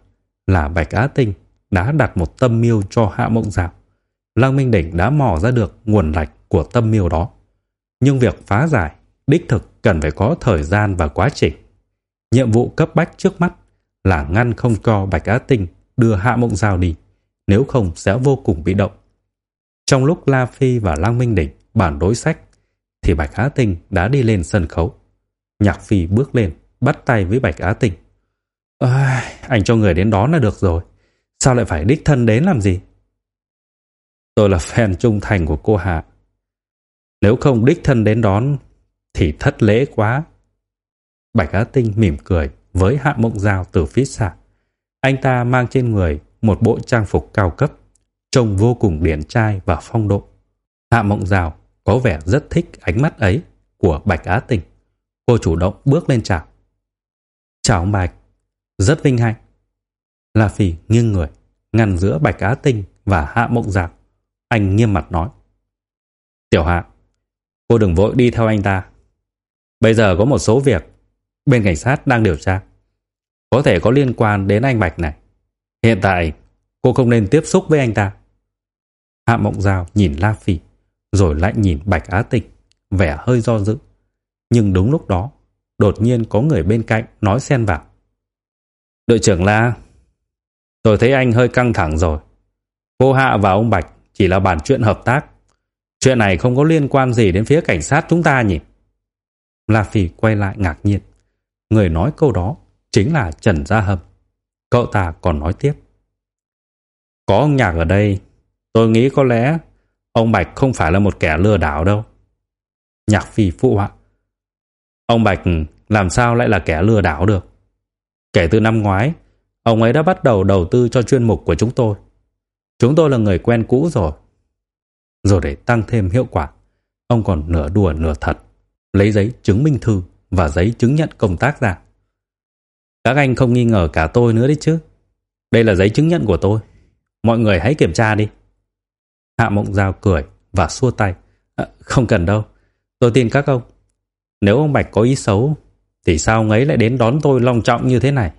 là Bạch Á Tinh đã đặt một tâm miêu cho Hạ Mộng Giao. Lăng Minh Đỉnh đã mò ra được nguồn lạch của tâm miêu đó. Nhưng việc phá giải đích thực cần phải có thời gian và quá trình. Nhiệm vụ cấp bách trước mắt là ngăn không cho Bạch Á Tinh đưa Hạ Mộng Giao đi, nếu không sẽ vô cùng bị động. Trong lúc La Phi và Lăng Minh Đỉnh bàn đối sách, thì Bạch Á Tinh đã đi lên sân khấu. Nhạc Phi bước lên, bắt tay với Bạch Á Tinh. À, anh cho người đến đón là được rồi. Sao lại phải đích thân đến làm gì? Tôi là fan trung thành của cô Hạ. Nếu không đích thân đến đón thì thất lễ quá. Bạch Á Tinh mỉm cười với Hạ Mộng Giao từ phía xa. Anh ta mang trên người một bộ trang phục cao cấp, trông vô cùng điển trai và phong độ. Hạ Mộng Giao có vẻ rất thích ánh mắt ấy của Bạch Á Tinh. Cô chủ động bước lên chào. Chào Bạch, rất vinh hạnh. La Phi nghiêng người, ngăn giữa Bạch Á Tinh và Hạ Mộng Giao. Anh nghiêm mặt nói. Tiểu Hạ, cô đừng vội đi theo anh ta. Bây giờ có một số việc bên cảnh sát đang điều tra. Có thể có liên quan đến anh Bạch này. Hiện tại, cô không nên tiếp xúc với anh ta. Hạ Mộng Giao nhìn La Phi, rồi lại nhìn Bạch Á Tịch, vẻ hơi do dự. Nhưng đúng lúc đó, đột nhiên có người bên cạnh nói xen vào. Đội trưởng La, tôi thấy anh hơi căng thẳng rồi. Cô Hạ và ông Bạch chỉ là bàn chuyện hợp tác. Chuyện này không có liên quan gì đến phía cảnh sát chúng ta nhỉ? La Phi quay lại ngạc nhiên. Người nói câu đó chính là Trần Gia Hâm. Cậu ta còn nói tiếp. Có ông Nhạc ở đây, tôi nghĩ có lẽ ông Bạch không phải là một kẻ lừa đảo đâu. Nhạc Phi phụ họa. Ông Bạch làm sao lại là kẻ lừa đảo được? Kể từ năm ngoái, ông ấy đã bắt đầu đầu tư cho chuyên mục của chúng tôi. Chúng tôi là người quen cũ rồi. Rồi để tăng thêm hiệu quả, ông còn nửa đùa nửa thật, lấy giấy chứng minh thư và giấy chứng nhận công tác ra. Các anh không nghi ngờ cả tôi nữa đấy chứ. Đây là giấy chứng nhận của tôi. Mọi người hãy kiểm tra đi. Hạ Mộng Giao cười và xua tay. À, không cần đâu. Tôi tin các ông. Nếu ông Bạch có ý xấu, thì sao ông ấy lại đến đón tôi long trọng như thế này?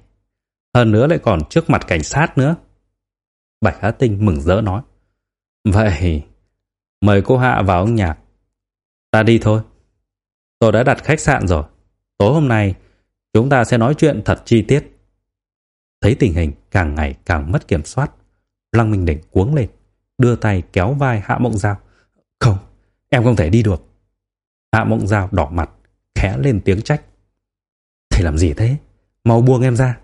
Hơn nữa lại còn trước mặt cảnh sát nữa. Bạch Á Tinh mừng rỡ nói. Vậy, mời cô Hạ vào ông nhạc. Ta đi thôi. Tôi đã đặt khách sạn rồi. Tối hôm nay, chúng ta sẽ nói chuyện thật chi tiết. Thấy tình hình càng ngày càng mất kiểm soát, Lăng Minh Đỉnh cuống lên, đưa tay kéo vai Hạ Mộng Giao. Không, em không thể đi được. Hạ Mộng Giao đỏ mặt, khẽ lên tiếng trách. Thầy làm gì thế? Mau buông em ra.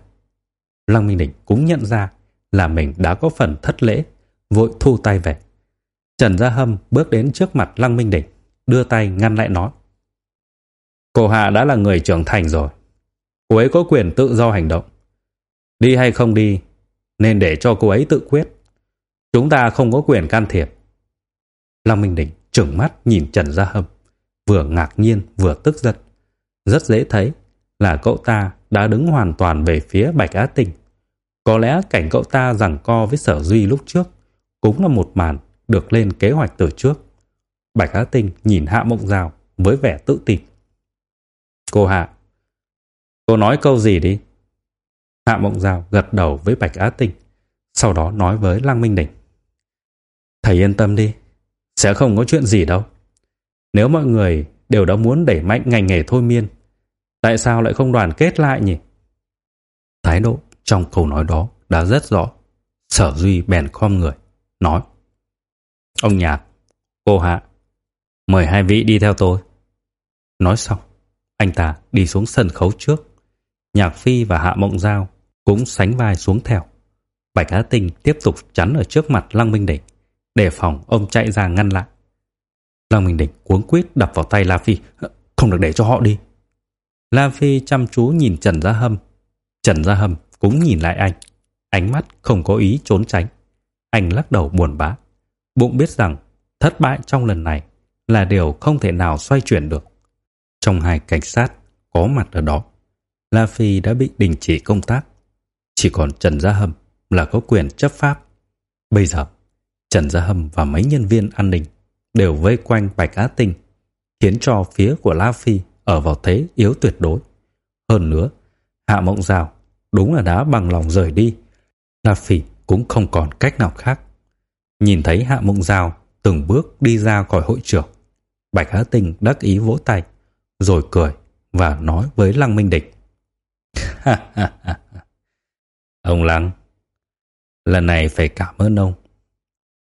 Lăng Minh Đỉnh cũng nhận ra là mình đã có phần thất lễ, vội thu tay về. Trần Gia Hâm bước đến trước mặt Lăng Minh Đỉnh, đưa tay ngăn lại nó Cô Hạ đã là người trưởng thành rồi. Cô ấy có quyền tự do hành động. Đi hay không đi, nên để cho cô ấy tự quyết. Chúng ta không có quyền can thiệp. Long Minh Đình trừng mắt nhìn Trần Gia Hâm, vừa ngạc nhiên vừa tức giận. Rất dễ thấy là cậu ta đã đứng hoàn toàn về phía Bạch Á Tinh. Có lẽ cảnh cậu ta giằng co với Sở Duy lúc trước cũng là một màn được lên kế hoạch từ trước. Bạch Á Tinh nhìn Hạ Mộng Giao với vẻ tự tin. Cô Hạ, cô nói câu gì đi? Hạ Mộng Giao gật đầu với Bạch Á Tinh, sau đó nói với Lăng Minh Đình. Thầy yên tâm đi, sẽ không có chuyện gì đâu. Nếu mọi người đều đã muốn đẩy mạnh ngành nghề thôi miên, tại sao lại không đoàn kết lại nhỉ? Thái độ trong câu nói đó đã rất rõ. Sở Duy bèn khom người, nói. Ông Nhạc, cô Hạ, mời hai vị đi theo tôi. Nói xong, anh ta đi xuống sân khấu trước. Nhạc Phi và Hạ Mộng Giao cũng sánh vai xuống theo. Bạch Á Tinh tiếp tục chắn ở trước mặt Lăng Minh Đỉnh, đề phòng ông chạy ra ngăn lại. Lăng Minh Đỉnh cuống quýt đập vào tay La Phi, không được để cho họ đi. La Phi chăm chú nhìn Trần Gia Hâm. Trần Gia Hâm cũng nhìn lại anh, ánh mắt không có ý trốn tránh. Anh lắc đầu buồn bã, bụng biết rằng thất bại trong lần này là điều không thể nào xoay chuyển được. Trong hai cảnh sát có mặt ở đó, La Phi đã bị đình chỉ công tác. Chỉ còn Trần Gia Hâm là có quyền chấp pháp. Bây giờ, Trần Gia Hâm và mấy nhân viên an ninh đều vây quanh Bạch Á Tinh, khiến cho phía của La Phi ở vào thế yếu tuyệt đối. Hơn nữa, Hạ Mộng Giao đúng là đã bằng lòng rời đi. La Phi cũng không còn cách nào khác. Nhìn thấy Hạ Mộng Giao từng bước đi ra khỏi hội trường, Bạch Á Tinh đắc ý vỗ tay, rồi cười và nói với Lăng Minh Địch. ông Lăng, lần này phải cảm ơn ông.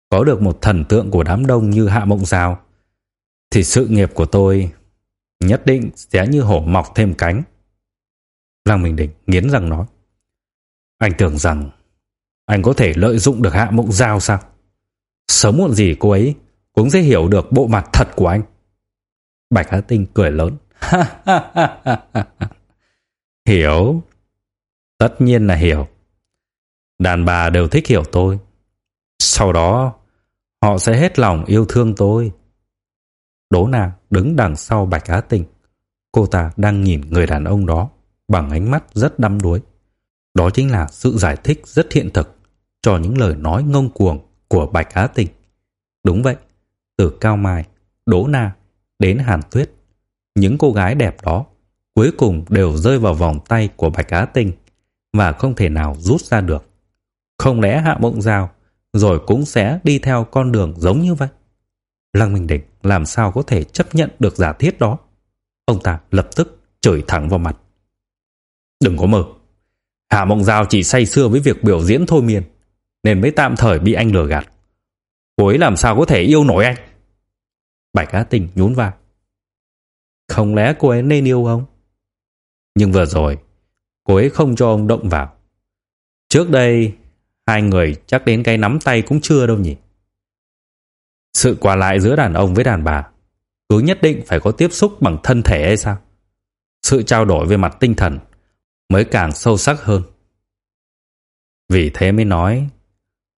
Có được một thần tượng của đám đông như Hạ Mộng Giao, thì sự nghiệp của tôi nhất định sẽ như hổ mọc thêm cánh. Lăng Minh Địch nghiến răng nói. Anh tưởng rằng anh có thể lợi dụng được Hạ Mộng Giao sao? Sớm muộn gì cô ấy cũng sẽ hiểu được bộ mặt thật của anh. Bạch Hà Tinh cười lớn. hiểu. Tất nhiên là hiểu. Đàn bà đều thích hiểu tôi. Sau đó, họ sẽ hết lòng yêu thương tôi. Đỗ nàng đứng đằng sau Bạch Á Tình. Cô ta đang nhìn người đàn ông đó bằng ánh mắt rất đăm đuối. Đó chính là sự giải thích rất hiện thực cho những lời nói ngông cuồng của Bạch Á Tình. Đúng vậy, từ Cao Mai, Đỗ Na đến Hàn Tuyết, những cô gái đẹp đó cuối cùng đều rơi vào vòng tay của Bạch Á Tinh và không thể nào rút ra được. Không lẽ Hạ Mộng Giao rồi cũng sẽ đi theo con đường giống như vậy? Lăng Minh Đỉnh làm sao có thể chấp nhận được giả thiết đó? Ông ta lập tức chửi thẳng vào mặt. Đừng có mơ. Hạ Mộng Giao chỉ say sưa với việc biểu diễn thôi miên, nên mới tạm thời bị anh lừa gạt. Cô ấy làm sao có thể yêu nổi anh? Bạch Á Tình nhún vai. Không lẽ cô ấy nên yêu ông? Nhưng vừa rồi, cô ấy không cho ông động vào. Trước đây, hai người chắc đến cái nắm tay cũng chưa đâu nhỉ? Sự qua lại giữa đàn ông với đàn bà cứ nhất định phải có tiếp xúc bằng thân thể hay sao? Sự trao đổi về mặt tinh thần mới càng sâu sắc hơn. Vì thế mới nói,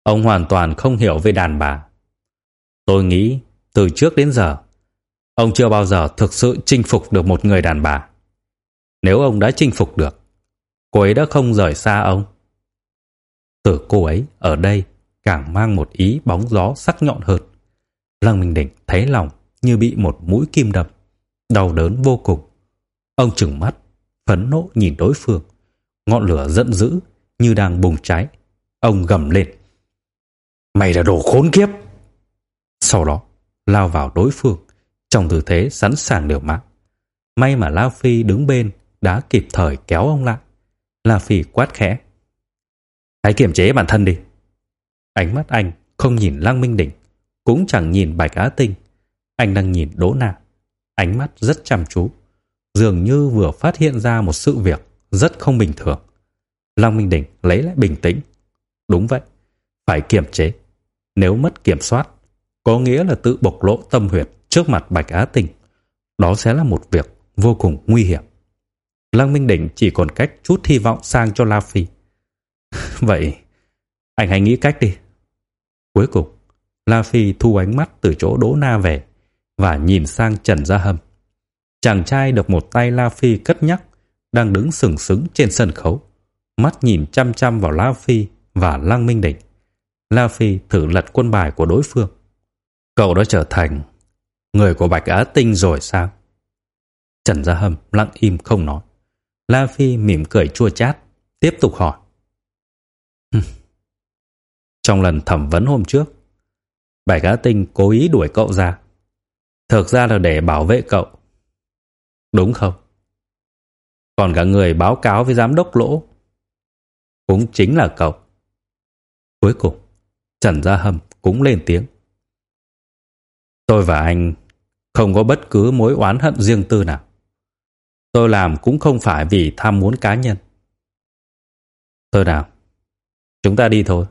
ông hoàn toàn không hiểu về đàn bà. Tôi nghĩ, từ trước đến giờ, ông chưa bao giờ thực sự chinh phục được một người đàn bà. Nếu ông đã chinh phục được, cô ấy đã không rời xa ông. Từ cô ấy ở đây càng mang một ý bóng gió sắc nhọn hơn. Lăng Minh Đỉnh thấy lòng như bị một mũi kim đập, đau đớn vô cùng. Ông trừng mắt, phẫn nộ nhìn đối phương. Ngọn lửa giận dữ như đang bùng cháy. Ông gầm lên. Mày là đồ khốn kiếp! Sau đó, lao vào đối phương trong tư thế sẵn sàng liều mạng. May mà Lao Phi đứng bên đã kịp thời kéo ông lại. La Phi quát khẽ. Hãy kiểm chế bản thân đi. Ánh mắt anh không nhìn Lăng Minh Đỉnh, cũng chẳng nhìn Bạch Á Tinh. Anh đang nhìn Đỗ Na. Ánh mắt rất chăm chú dường như vừa phát hiện ra một sự việc rất không bình thường. Lăng Minh Đỉnh lấy lại bình tĩnh. Đúng vậy, phải kiềm chế. Nếu mất kiểm soát, có nghĩa là tự bộc lộ tâm huyệt trước mặt Bạch Á Tinh, Đó sẽ là một việc vô cùng nguy hiểm. Lăng Minh Đỉnh chỉ còn cách chút hy vọng sang cho La Phi. Vậy, Anh hãy nghĩ cách đi. Cuối cùng, La Phi thu ánh mắt từ chỗ Đỗ Na về và nhìn sang Trần Gia Hâm. Chàng trai được một tay La Phi cất nhắc đang đứng sừng sững trên sân khấu, mắt nhìn chăm chăm vào La Phi và Lăng Minh Đỉnh. La Phi thử lật quân bài của đối phương. Cậu đã trở thành người của Bạch Á Tinh rồi sao? Trần Gia Hâm lặng im không nói. La Phi mỉm cười chua chát, tiếp tục hỏi. Trong lần thẩm vấn hôm trước, Bạch Á Tinh cố ý đuổi cậu ra. Thực ra là để bảo vệ cậu. Đúng không? Còn cả người báo cáo với giám đốc lỗ. Cũng chính là cậu. Cuối cùng, Trần Gia Hâm cũng lên tiếng. Tôi và anh không có bất cứ mối oán hận riêng tư nào. Tôi làm cũng không phải vì tham muốn cá nhân. Thôi nào, chúng ta đi thôi.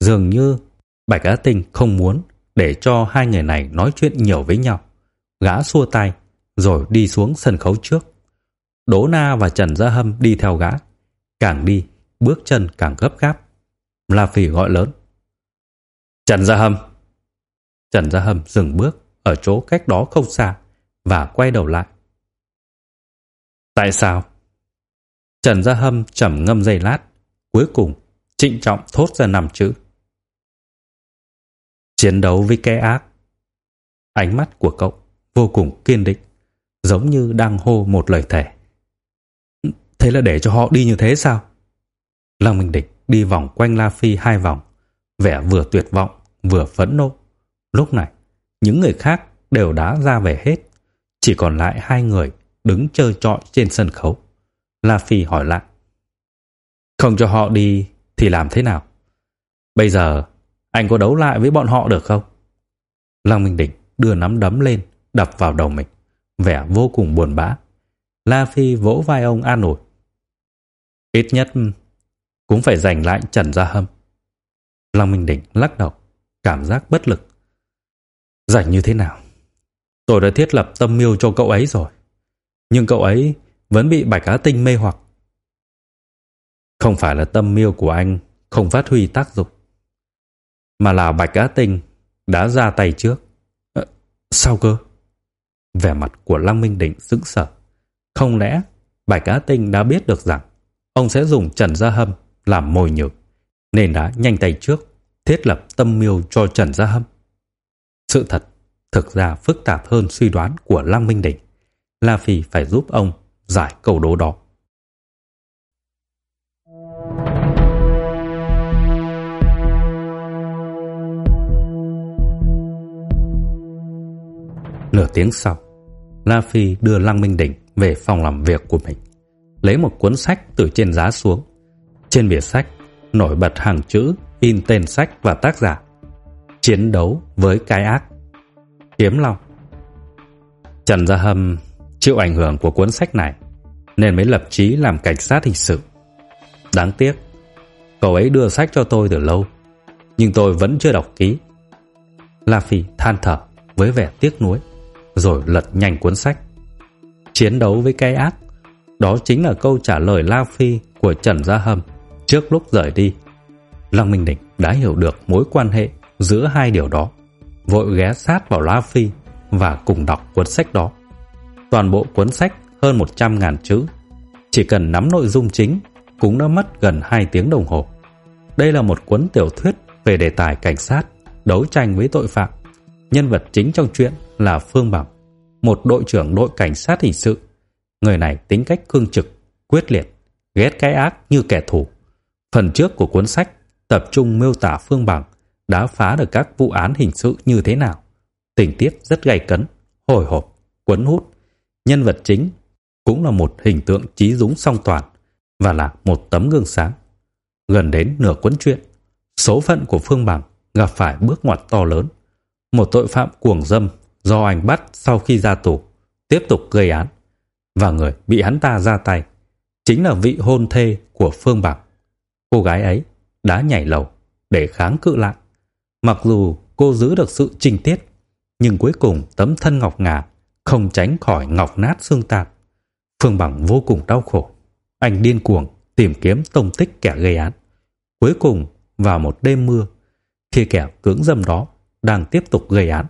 Dường như Bạch Á Tinh không muốn để cho hai người này nói chuyện nhiều với nhau. Gã xua tay, rồi đi xuống sân khấu trước. Đỗ Na và Trần Gia Hâm đi theo gã. Càng đi, bước chân càng gấp gáp. La Phỉ gọi lớn. Trần Gia Hâm! Trần Gia Hâm dừng bước ở chỗ cách đó không xa và quay đầu lại. Tại sao? Trần Gia Hâm trầm ngâm giây lát, cuối cùng trịnh trọng thốt ra năm chữ. Chiến đấu với kẻ ác. Ánh mắt của cậu vô cùng kiên định, giống như đang hô một lời thề. Thế là để cho họ đi như thế sao? Lăng Minh Địch đi vòng quanh La Phi hai vòng, vẻ vừa tuyệt vọng vừa phẫn nộ. Lúc này, những người khác đều đã ra về hết, chỉ còn lại hai người đứng chờ trọi trên sân khấu. La Phi hỏi lại. Không cho họ đi thì làm thế nào? Bây giờ anh có đấu lại với bọn họ được không? Lăng Minh Đỉnh đưa nắm đấm lên, đập vào đầu mình, vẻ vô cùng buồn bã. La Phi vỗ vai ông an ủi. Ít nhất cũng phải giành lại Trần Gia Hâm. Lăng Minh Đỉnh lắc đầu, cảm giác bất lực. Giành như thế nào? Tôi đã thiết lập tâm mưu cho cậu ấy rồi. Nhưng cậu ấy vẫn bị Bạch Á Tinh mê hoặc. Không phải là tâm miêu của anh không phát huy tác dụng, mà là Bạch Á Tinh đã ra tay trước. À, sao cơ? Vẻ mặt của Lăng Minh Định sững sờ. Không lẽ Bạch Á Tinh đã biết được rằng ông sẽ dùng Trần Gia Hâm làm mồi nhử, nên đã nhanh tay trước thiết lập tâm miêu cho Trần Gia Hâm. Sự thật thực ra phức tạp hơn suy đoán của Lăng Minh Định. La Phi phải giúp ông giải câu đố đó. Nửa tiếng sau, La Phi đưa Lăng Minh Đỉnh về phòng làm việc của mình, lấy một cuốn sách từ trên giá xuống. Trên bìa sách nổi bật hàng chữ in tên sách và tác giả. Chiến đấu với cái ác. Kiếm Long. Trần Gia Hâm chịu ảnh hưởng của cuốn sách này nên mới lập chí làm cảnh sát hình sự. Đáng tiếc, cậu ấy đưa sách cho tôi từ lâu, nhưng tôi vẫn chưa đọc kỹ. La Phi than thở với vẻ tiếc nuối, rồi lật nhanh cuốn sách. Chiến đấu với cái ác, đó chính là câu trả lời La Phi của Trần Gia Hâm trước lúc rời đi. Lăng Minh Định đã hiểu được mối quan hệ giữa hai điều đó, vội ghé sát vào La Phi và cùng đọc cuốn sách đó. Toàn bộ cuốn sách hơn 100.000 chữ. Chỉ cần nắm nội dung chính cũng đã mất gần 2 tiếng đồng hồ. Đây là một cuốn tiểu thuyết về đề tài cảnh sát, đấu tranh với tội phạm. Nhân vật chính trong truyện là Phương Bằng, một đội trưởng đội cảnh sát hình sự. Người này tính cách cương trực, quyết liệt, ghét cái ác như kẻ thù. Phần trước của cuốn sách tập trung miêu tả Phương Bằng đã phá được các vụ án hình sự như thế nào. Tình tiết rất gay cấn, hồi hộp, cuốn hút Nhân vật chính cũng là một hình tượng trí dũng song toàn và là một tấm gương sáng. Gần đến nửa cuốn truyện, số phận của Phương Bằng gặp phải bước ngoặt to lớn. Một tội phạm cuồng dâm do anh bắt sau khi ra tù, tiếp tục gây án. Và người bị hắn ta ra tay chính là vị hôn thê của Phương Bằng. Cô gái ấy đã nhảy lầu để kháng cự lại. Mặc dù cô giữ được sự trình tiết, nhưng cuối cùng tấm thân ngọc ngà không tránh khỏi ngọc nát xương tàn. Phương Bằng vô cùng đau khổ. Anh điên cuồng tìm kiếm tông tích kẻ gây án. Cuối cùng vào một đêm mưa, khi kẻ cưỡng dâm đó đang tiếp tục gây án,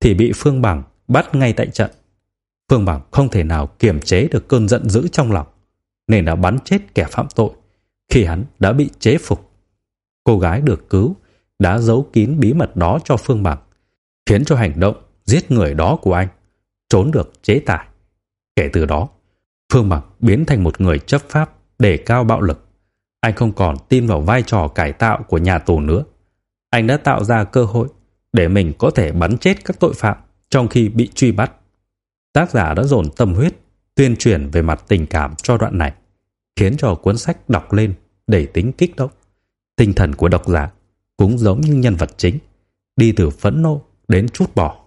thì bị Phương Bằng bắt ngay tại trận. Phương Bằng không thể nào kiềm chế được cơn giận dữ trong lòng, nên đã bắn chết kẻ phạm tội khi hắn đã bị chế phục. Cô gái được cứu đã giấu kín bí mật đó cho Phương Bằng, khiến cho hành động giết người đó của anh trốn được chế tài. Kể từ đó, Phương Bằng biến thành một người chấp pháp để cao bạo lực. Anh không còn tin vào vai trò cải tạo của nhà tù nữa. Anh đã tạo ra cơ hội để mình có thể bắn chết các tội phạm trong khi bị truy bắt. Tác giả đã dồn tâm huyết tuyên truyền về mặt tình cảm cho đoạn này, khiến cho cuốn sách đọc lên đầy tính kích động. Tinh thần của độc giả cũng giống như nhân vật chính, đi từ phẫn nộ đến chút bỏ,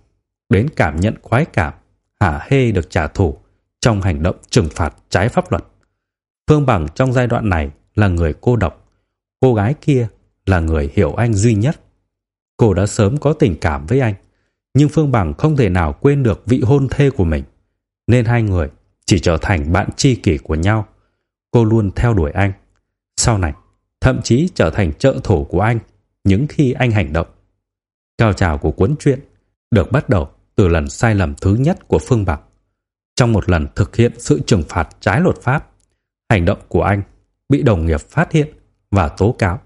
đến cảm nhận khoái cảm, hả hê được trả thù trong hành động trừng phạt trái pháp luật. Phương Bằng trong giai đoạn này là người cô độc, cô gái kia là người hiểu anh duy nhất. Cô đã sớm có tình cảm với anh, nhưng Phương Bằng không thể nào quên được vị hôn thê của mình, nên hai người chỉ trở thành bạn tri kỷ của nhau. Cô luôn theo đuổi anh. Sau này, thậm chí trở thành trợ thủ của anh những khi anh hành động. Cao trào của cuốn truyện được bắt đầu từ lần sai lầm thứ nhất của Phương Bằng. Trong một lần thực hiện sự trừng phạt trái luật pháp, hành động của anh bị đồng nghiệp phát hiện và tố cáo.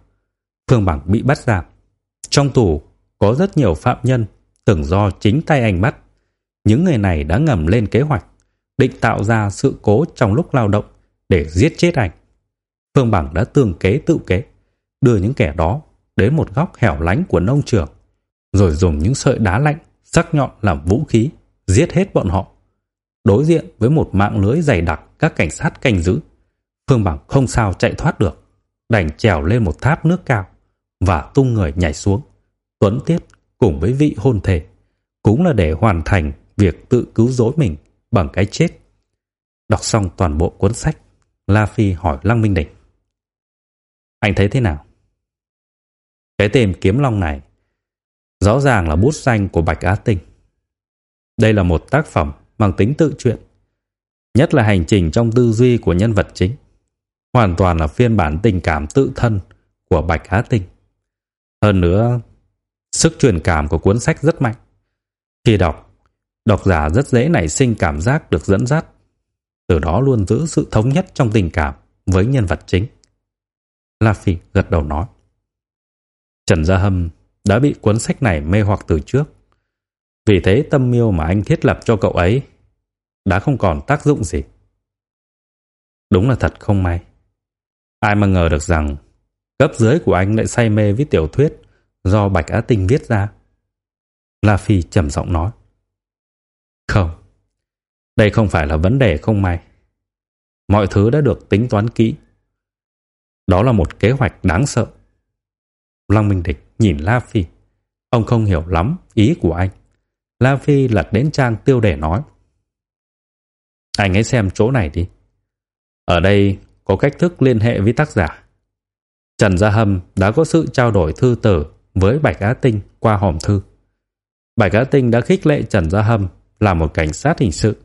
Phương Bằng bị bắt giam. Trong tù có rất nhiều phạm nhân từng do chính tay anh bắt. Những người này đã ngầm lên kế hoạch định tạo ra sự cố trong lúc lao động để giết chết anh. Phương Bằng đã tương kế tự kế, đưa những kẻ đó đến một góc hẻo lánh của nông trường, rồi dùng những sợi đá lạnh sắc nhọn làm vũ khí, giết hết bọn họ. Đối diện với một mạng lưới dày đặc các cảnh sát canh giữ, Phương Bằng không sao chạy thoát được, đành trèo lên một tháp nước cao và tung người nhảy xuống. Tuấn Tiết cùng với vị hôn thề, cũng là để hoàn thành việc tự cứu rỗi mình bằng cái chết. Đọc xong toàn bộ cuốn sách, La Phi hỏi Lăng Minh Đỉnh. Anh thấy thế nào? Cái tên kiếm long này rõ ràng là bút danh của Bạch Á Tinh. Đây là một tác phẩm mang tính tự truyện, nhất là hành trình trong tư duy của nhân vật chính. Hoàn toàn là phiên bản tình cảm tự thân của Bạch Á Tinh. Hơn nữa, sức truyền cảm của cuốn sách rất mạnh. Khi đọc, độc giả rất dễ nảy sinh cảm giác được dẫn dắt, từ đó luôn giữ sự thống nhất trong tình cảm với nhân vật chính. La Phi gật đầu nói. Trần Gia Hâm đã bị cuốn sách này mê hoặc từ trước. Vì thế tâm miêu mà anh thiết lập cho cậu ấy đã không còn tác dụng gì. Đúng là thật không may. Ai mà ngờ được rằng cấp dưới của anh lại say mê với tiểu thuyết do Bạch Á Tinh viết ra. La Phi trầm giọng nói. Không, đây không phải là vấn đề không may. Mọi thứ đã được tính toán kỹ. Đó là một kế hoạch đáng sợ. Lăng Minh Địch nhìn La Phi. Ông không hiểu lắm ý của anh. La Phi lật đến trang tiêu đề nói. Anh ấy xem chỗ này đi. Ở đây có cách thức liên hệ với tác giả. Trần Gia Hâm đã có sự trao đổi thư tử với Bạch Á Tinh qua hòm thư. Bạch Á Tinh đã khích lệ Trần Gia Hâm là một cảnh sát hình sự,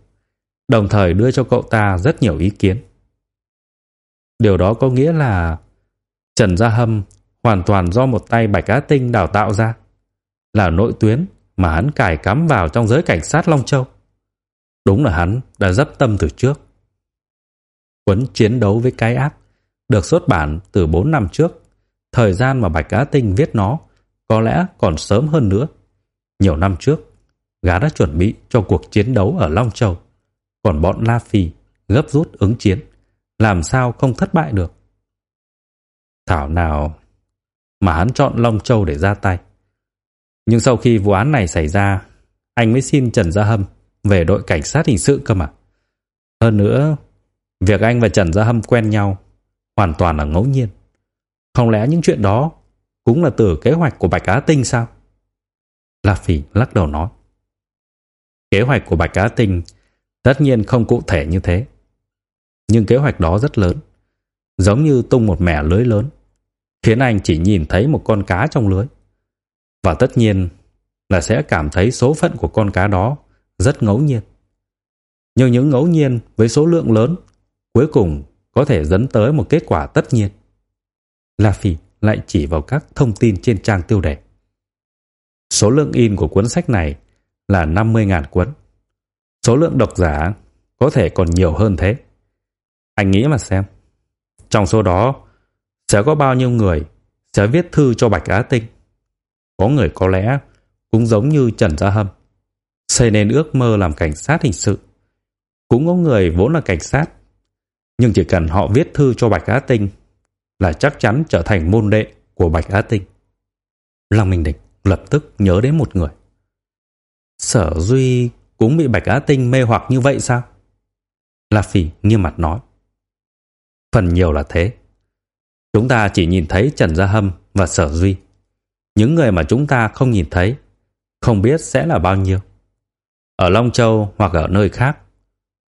đồng thời đưa cho cậu ta rất nhiều ý kiến. Điều đó có nghĩa là Trần Gia Hâm hoàn toàn do một tay Bạch Á Tinh đào tạo ra, là nội tuyến mà hắn cài cắm vào trong giới cảnh sát Long Châu. Đúng là hắn đã dấp tâm từ trước. Cuốn chiến đấu với cái ác được xuất bản từ 4 năm trước, thời gian mà Bạch Á Tinh viết nó có lẽ còn sớm hơn nữa. Nhiều năm trước, gã đã chuẩn bị cho cuộc chiến đấu ở Long Châu, còn bọn La Phi gấp rút ứng chiến, làm sao không thất bại được. Thảo nào mà hắn chọn Long Châu để ra tay. Nhưng sau khi vụ án này xảy ra, anh mới xin Trần Gia Hâm về đội cảnh sát hình sự cơ mà. Hơn nữa, việc anh và Trần Gia Hâm quen nhau hoàn toàn là ngẫu nhiên. Không lẽ những chuyện đó cũng là từ kế hoạch của Bạch Á Tinh sao? La Phỉ lắc đầu nói. Kế hoạch của Bạch Á Tinh tất nhiên không cụ thể như thế. Nhưng kế hoạch đó rất lớn, giống như tung một mẻ lưới lớn, khiến anh chỉ nhìn thấy một con cá trong lưới. Và tất nhiên là sẽ cảm thấy số phận của con cá đó rất ngẫu nhiên. Nhưng những ngẫu nhiên với số lượng lớn cuối cùng có thể dẫn tới một kết quả tất nhiên. La Phi lại chỉ vào các thông tin trên trang tiêu đề. Số lượng in của cuốn sách này là 50.000 cuốn. Số lượng độc giả có thể còn nhiều hơn thế. Anh nghĩ mà xem. Trong số đó sẽ có bao nhiêu người sẽ viết thư cho Bạch Á Tinh. Có người có lẽ cũng giống như Trần Gia Hâm, xây nên ước mơ làm cảnh sát hình sự. Cũng có người vốn là cảnh sát, nhưng chỉ cần họ viết thư cho Bạch Á Tinh là chắc chắn trở thành môn đệ của Bạch Á Tinh. Lăng Minh Địch lập tức nhớ đến một người. Sở Duy cũng bị Bạch Á Tinh mê hoặc như vậy sao? La phỉ nghiêm mặt nói. Phần nhiều là thế. Chúng ta chỉ nhìn thấy Trần Gia Hâm và Sở Duy. Những người mà chúng ta không nhìn thấy, không biết sẽ là bao nhiêu. Ở Long Châu hoặc ở nơi khác,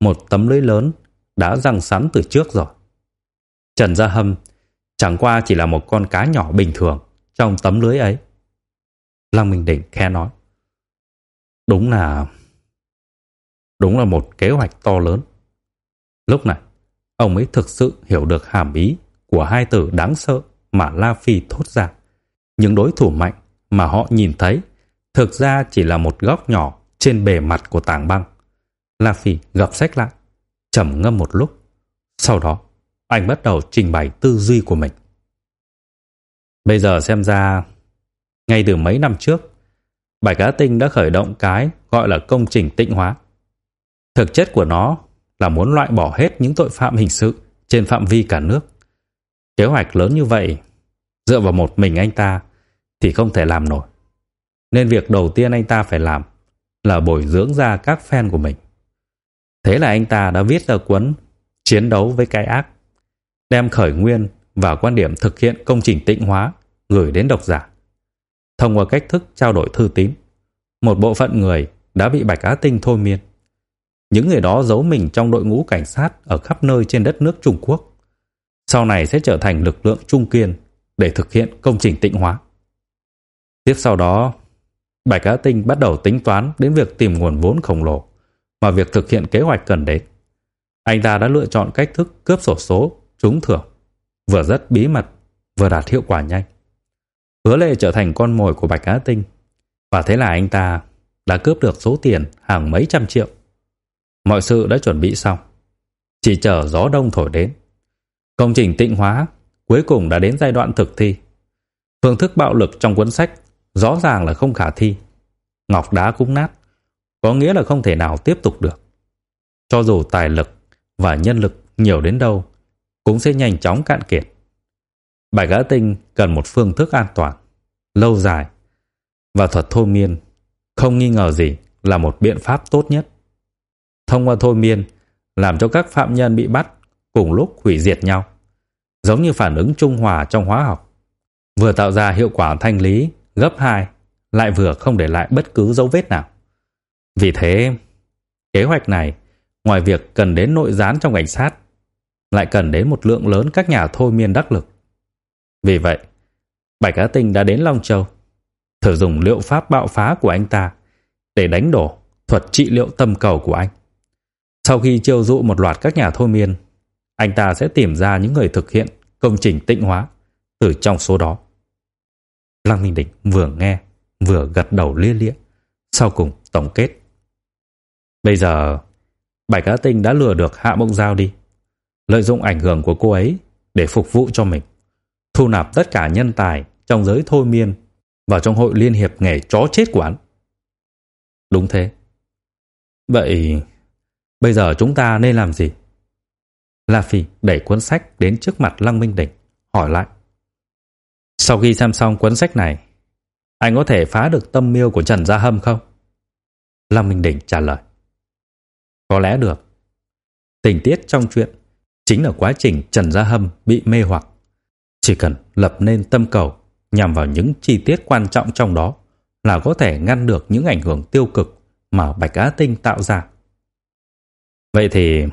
một tấm lưới lớn đã răng sẵn từ trước rồi. Trần Gia Hâm chẳng qua chỉ là một con cá nhỏ bình thường trong tấm lưới ấy. Lăng Minh Định khe nói. Đúng là... Đúng là một kế hoạch to lớn. Lúc này, ông ấy thực sự hiểu được hàm ý của hai từ đáng sợ mà La Phi thốt ra. Những đối thủ mạnh mà họ nhìn thấy thực ra chỉ là một góc nhỏ trên bề mặt của tảng băng. La Phi gập sách lại, trầm ngâm một lúc. Sau đó, anh bắt đầu trình bày tư duy của mình. Bây giờ xem ra, ngay từ mấy năm trước, Bạch Á Tinh đã khởi động cái gọi là công trình tịnh hóa. Thực chất của nó là muốn loại bỏ hết những tội phạm hình sự trên phạm vi cả nước. Kế hoạch lớn như vậy, dựa vào một mình anh ta thì không thể làm nổi. Nên việc đầu tiên anh ta phải làm là bồi dưỡng ra các fan của mình. Thế là anh ta đã viết ra cuốn Chiến đấu với cái ác, đem khởi nguyên và quan điểm thực hiện công trình tịnh hóa gửi đến độc giả. Thông qua cách thức trao đổi thư tín, một bộ phận người đã bị Bạch Á Tinh thôi miên. Những người đó giấu mình trong đội ngũ cảnh sát ở khắp nơi trên đất nước Trung Quốc. Sau này sẽ trở thành lực lượng trung kiên để thực hiện công trình tịnh hóa. Tiếp sau đó, Bạch Á Tinh bắt đầu tính toán đến việc tìm nguồn vốn khổng lồ mà việc thực hiện kế hoạch cần đến. Anh ta đã lựa chọn cách thức cướp sổ số, trúng thưởng, vừa rất bí mật, vừa đạt hiệu quả nhanh. Hứa Lệ trở thành con mồi của Bạch Á Tinh, và thế là anh ta đã cướp được số tiền hàng mấy trăm triệu. Mọi sự đã chuẩn bị xong, chỉ chờ gió đông thổi đến. Công trình tịnh hóa cuối cùng đã đến giai đoạn thực thi. Phương thức bạo lực trong cuốn sách rõ ràng là không khả thi. Ngọc đá cũng nát, có nghĩa là không thể nào tiếp tục được. Cho dù tài lực và nhân lực nhiều đến đâu, cũng sẽ nhanh chóng cạn kiệt. Bài gã tinh cần một phương thức an toàn, lâu dài, và thuật thôi miên không nghi ngờ gì là một biện pháp tốt nhất. Thông qua thôi miên, làm cho các phạm nhân bị bắt cùng lúc hủy diệt nhau, giống như phản ứng trung hòa trong hóa học, vừa tạo ra hiệu quả thanh lý gấp 2, lại vừa không để lại bất cứ dấu vết nào. Vì thế, kế hoạch này, ngoài việc cần đến nội gián trong cảnh sát, lại cần đến một lượng lớn các nhà thôi miên đắc lực. Vì vậy, Bạch Á Tinh đã đến Long Châu, thử dùng liệu pháp bạo phá của anh ta để đánh đổ thuật trị liệu tâm cầu của anh. Sau khi chiêu dụ một loạt các nhà thôi miên, anh ta sẽ tìm ra những người thực hiện công trình tịnh hóa từ trong số đó. Lăng Minh Đỉnh vừa nghe, vừa gật đầu lia lịa, sau cùng tổng kết. Bây giờ, Bạch Á Tinh đã lừa được Hạ Mộng Giao đi, lợi dụng ảnh hưởng của cô ấy để phục vụ cho mình, thu nạp tất cả nhân tài trong giới thôi miên vào trong hội liên hiệp nghề chó chết của hắn. Đúng thế. Vậy, bây giờ chúng ta nên làm gì? La Phi đẩy cuốn sách đến trước mặt Lăng Minh Đỉnh, hỏi lại. Sau khi xem xong cuốn sách này, anh có thể phá được tâm miêu của Trần Gia Hâm không? Lăng Minh Đỉnh trả lời. Có lẽ được. Tình tiết trong chuyện chính là quá trình Trần Gia Hâm bị mê hoặc. Chỉ cần lập nên tâm cầu nhằm vào những chi tiết quan trọng trong đó là có thể ngăn được những ảnh hưởng tiêu cực mà Bạch Á Tinh tạo ra. Vậy thì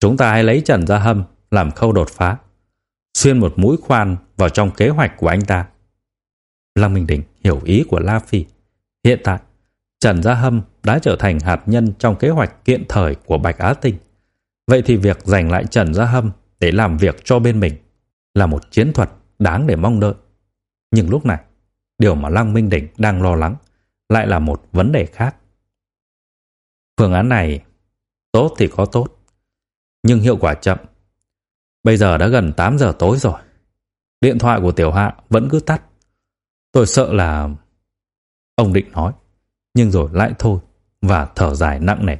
chúng ta hãy lấy Trần Gia Hâm làm khâu đột phá xuyên một mũi khoan vào trong kế hoạch của anh ta. Lăng Minh Đỉnh hiểu ý của La Phi. Hiện tại, Trần Gia Hâm đã trở thành hạt nhân trong kế hoạch kiện thời của Bạch Á Tinh. Vậy thì việc giành lại Trần Gia Hâm để làm việc cho bên mình là một chiến thuật đáng để mong đợi. Nhưng lúc này, điều mà Lăng Minh Đỉnh đang lo lắng lại là một vấn đề khác. Phương án này tốt thì có tốt, nhưng hiệu quả chậm. Bây giờ đã gần 8 giờ tối rồi. Điện thoại của Tiểu Hạ vẫn cứ tắt. Tôi sợ là... Ông định nói, nhưng rồi lại thôi và thở dài nặng nề.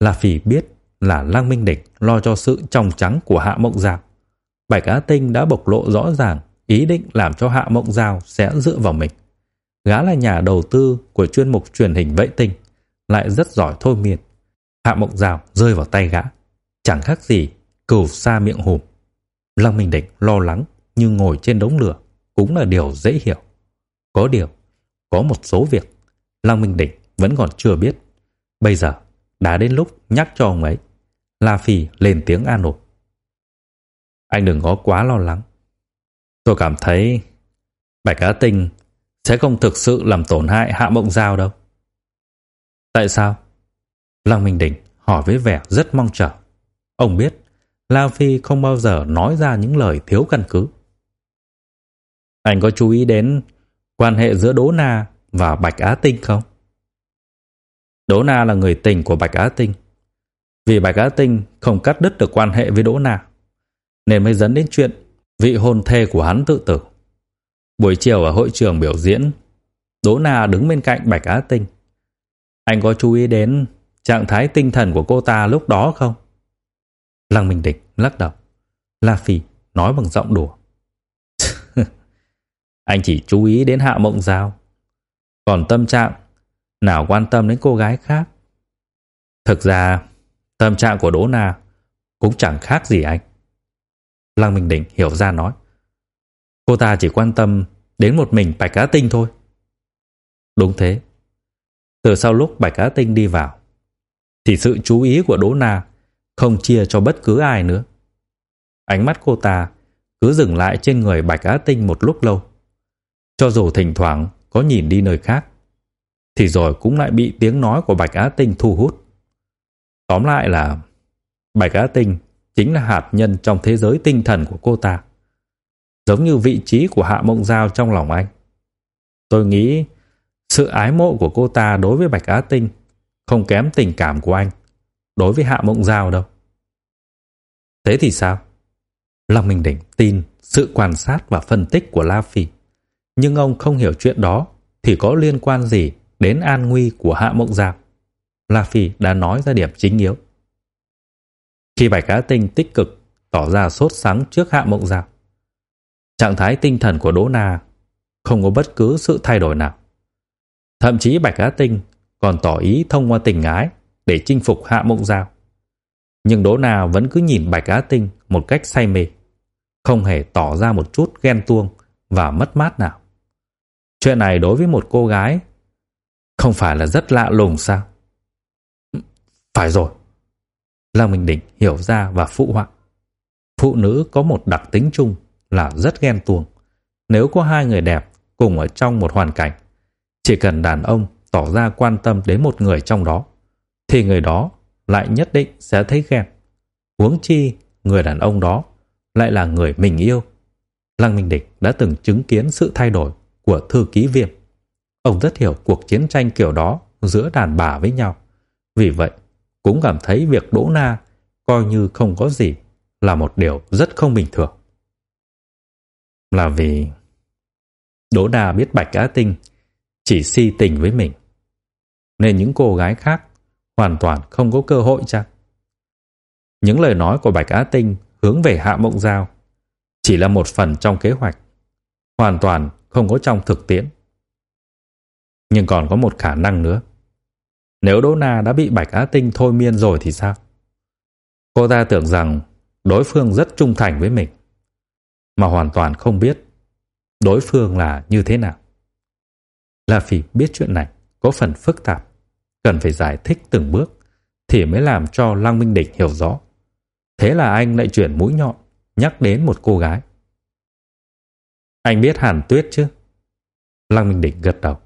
La Phi biết là Lăng Minh Địch lo cho sự trong trắng của Hạ Mộng Giao. Bạch Á Tinh đã bộc lộ rõ ràng ý định làm cho Hạ Mộng Giao sẽ dựa vào mình. Gã là nhà đầu tư của chuyên mục truyền hình vệ tinh, lại rất giỏi thôi miên. Hạ Mộng Giao rơi vào tay gã, chẳng khác gì cừu xa miệng hùm. Lăng Minh Đỉnh lo lắng như ngồi trên đống lửa cũng là điều dễ hiểu. Có điều, có một số việc Lăng Minh Đỉnh vẫn còn chưa biết. Bây giờ đã đến lúc nhắc cho ông ấy. La Phi lên tiếng an ủi. Anh đừng có quá lo lắng. Tôi cảm thấy Bạch Á Tinh sẽ không thực sự làm tổn hại Hạ Mộng Giao đâu. Tại sao? Lăng Minh Đỉnh hỏi với vẻ rất mong chờ. Ông biết La Phi không bao giờ nói ra những lời thiếu căn cứ. Anh có chú ý đến quan hệ giữa Đỗ Na và Bạch Á Tinh không? Đỗ Na là người tình của Bạch Á Tinh. Vì Bạch Á Tinh không cắt đứt được quan hệ với Đỗ Na, nên mới dẫn đến chuyện vị hôn thê của hắn tự tử. Buổi chiều ở hội trường biểu diễn, Đỗ Na đứng bên cạnh Bạch Á Tinh. Anh có chú ý đến trạng thái tinh thần của cô ta lúc đó không? Lăng Minh Địch lắc đầu. La Phi nói bằng giọng đùa. anh chỉ chú ý đến Hạ Mộng Giao. Còn tâm trạng nào quan tâm đến cô gái khác. Thực ra, tâm trạng của Đỗ Na cũng chẳng khác gì anh. Lăng Minh Đỉnh hiểu ra nói. Cô ta chỉ quan tâm đến một mình Bạch Cá Tinh thôi. Đúng thế. Từ sau lúc Bạch Cá Tinh đi vào, thì sự chú ý của Đỗ Na không chia cho bất cứ ai nữa. Ánh mắt cô ta cứ dừng lại trên người Bạch Á Tinh một lúc lâu. Cho dù thỉnh thoảng có nhìn đi nơi khác, thì rồi cũng lại bị tiếng nói của Bạch Á Tinh thu hút. Tóm lại là Bạch Á Tinh chính là hạt nhân trong thế giới tinh thần của cô ta. Giống như vị trí của Hạ Mộng Giao trong lòng anh. Tôi nghĩ sự ái mộ của cô ta đối với Bạch Á Tinh không kém tình cảm của anh đối với Hạ Mộng Giao đâu. Thế thì sao? Long Minh Đỉnh tin sự quan sát và phân tích của La Phi. Nhưng ông không hiểu chuyện đó thì có liên quan gì đến an nguy của Hạ Mộng Giao. La Phi đã nói ra điểm chính yếu. Khi Bạch Á Tinh tích cực tỏ ra sốt sắng trước Hạ Mộng Giao, trạng thái tinh thần của Đỗ Na không có bất cứ sự thay đổi nào. Thậm chí Bạch Á Tinh còn tỏ ý thông qua tình ái để chinh phục Hạ Mộng Giao. Nhưng Đỗ Na vẫn cứ nhìn Bạch Á Tinh một cách say mê, không hề tỏ ra một chút ghen tuông và mất mát nào. Chuyện này đối với một cô gái không phải là rất lạ lùng sao? Phải rồi. Lăng Minh Định hiểu ra và phụ họa. Phụ nữ có một đặc tính chung là rất ghen tuông. Nếu có hai người đẹp cùng ở trong một hoàn cảnh, chỉ cần đàn ông tỏ ra quan tâm đến một người trong đó, thì người đó lại nhất định sẽ thấy ghen. Huống chi, người đàn ông đó lại là người mình yêu. Lăng Minh Địch đã từng chứng kiến sự thay đổi của thư ký viêm. Ông rất hiểu cuộc chiến tranh kiểu đó giữa đàn bà với nhau. Vì vậy, cũng cảm thấy việc Đỗ Na coi như không có gì là một điều rất không bình thường. Là vì Đỗ Na biết Bạch Á Tinh chỉ si tình với mình. Nên những cô gái khác hoàn toàn không có cơ hội chăng? Những lời nói của Bạch Á Tinh hướng về Hạ Mộng Giao chỉ là một phần trong kế hoạch, hoàn toàn không có trong thực tiễn. Nhưng còn có một khả năng nữa. Nếu Đỗ Na đã bị Bạch Á Tinh thôi miên rồi thì sao? Cô ta tưởng rằng đối phương rất trung thành với mình, mà hoàn toàn không biết đối phương là như thế nào. La Phi biết chuyện này có phần phức tạp, cần phải giải thích từng bước thì mới làm cho Lăng Minh Địch hiểu rõ. Thế là anh lại chuyển mũi nhọn nhắc đến một cô gái. Anh biết Hàn Tuyết chứ? Lăng Minh Địch gật đầu.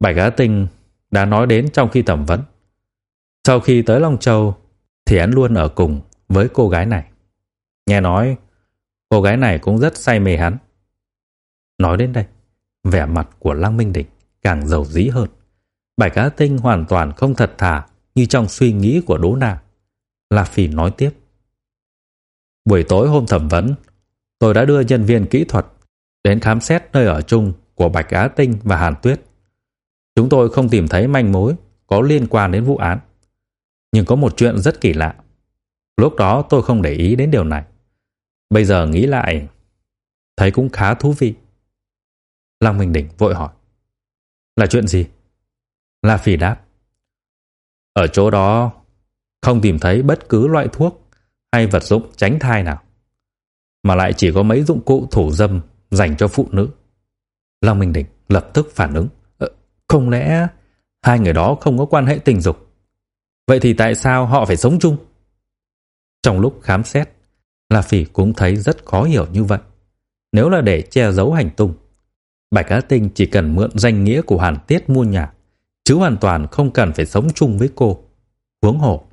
Bạch Á Tinh đã nói đến trong khi thẩm vấn. Sau khi tới Long Châu thì hắn luôn ở cùng với cô gái này. Nghe nói cô gái này cũng rất say mê hắn. Nói đến đây, vẻ mặt của Lăng Minh Đỉnh càng giàu dí hơn. Bạch Á Tinh hoàn toàn không thật thà như trong suy nghĩ của Đỗ Na. La Phi nói tiếp. Buổi tối hôm thẩm vấn, tôi đã đưa nhân viên kỹ thuật đến khám xét nơi ở chung của Bạch Á Tinh và Hàn Tuyết. Chúng tôi không tìm thấy manh mối có liên quan đến vụ án. Nhưng có một chuyện rất kỳ lạ. Lúc đó tôi không để ý đến điều này. Bây giờ nghĩ lại, thấy cũng khá thú vị. Lăng Minh Đỉnh vội hỏi. Là chuyện gì? La Phi đáp. Ở chỗ đó không tìm thấy bất cứ loại thuốc hay vật dụng tránh thai nào, mà lại chỉ có mấy dụng cụ thủ dâm dành cho phụ nữ. Long Minh Đỉnh lập tức phản ứng. Ờ, không lẽ hai người đó không có quan hệ tình dục? Vậy thì tại sao họ phải sống chung? Trong lúc khám xét, La Phỉ cũng thấy rất khó hiểu như vậy. Nếu là để che giấu hành tung, Bạch Á Tinh chỉ cần mượn danh nghĩa của Hàn Tiết mua nhà, chứ hoàn toàn không cần phải sống chung với cô. Huống hồ,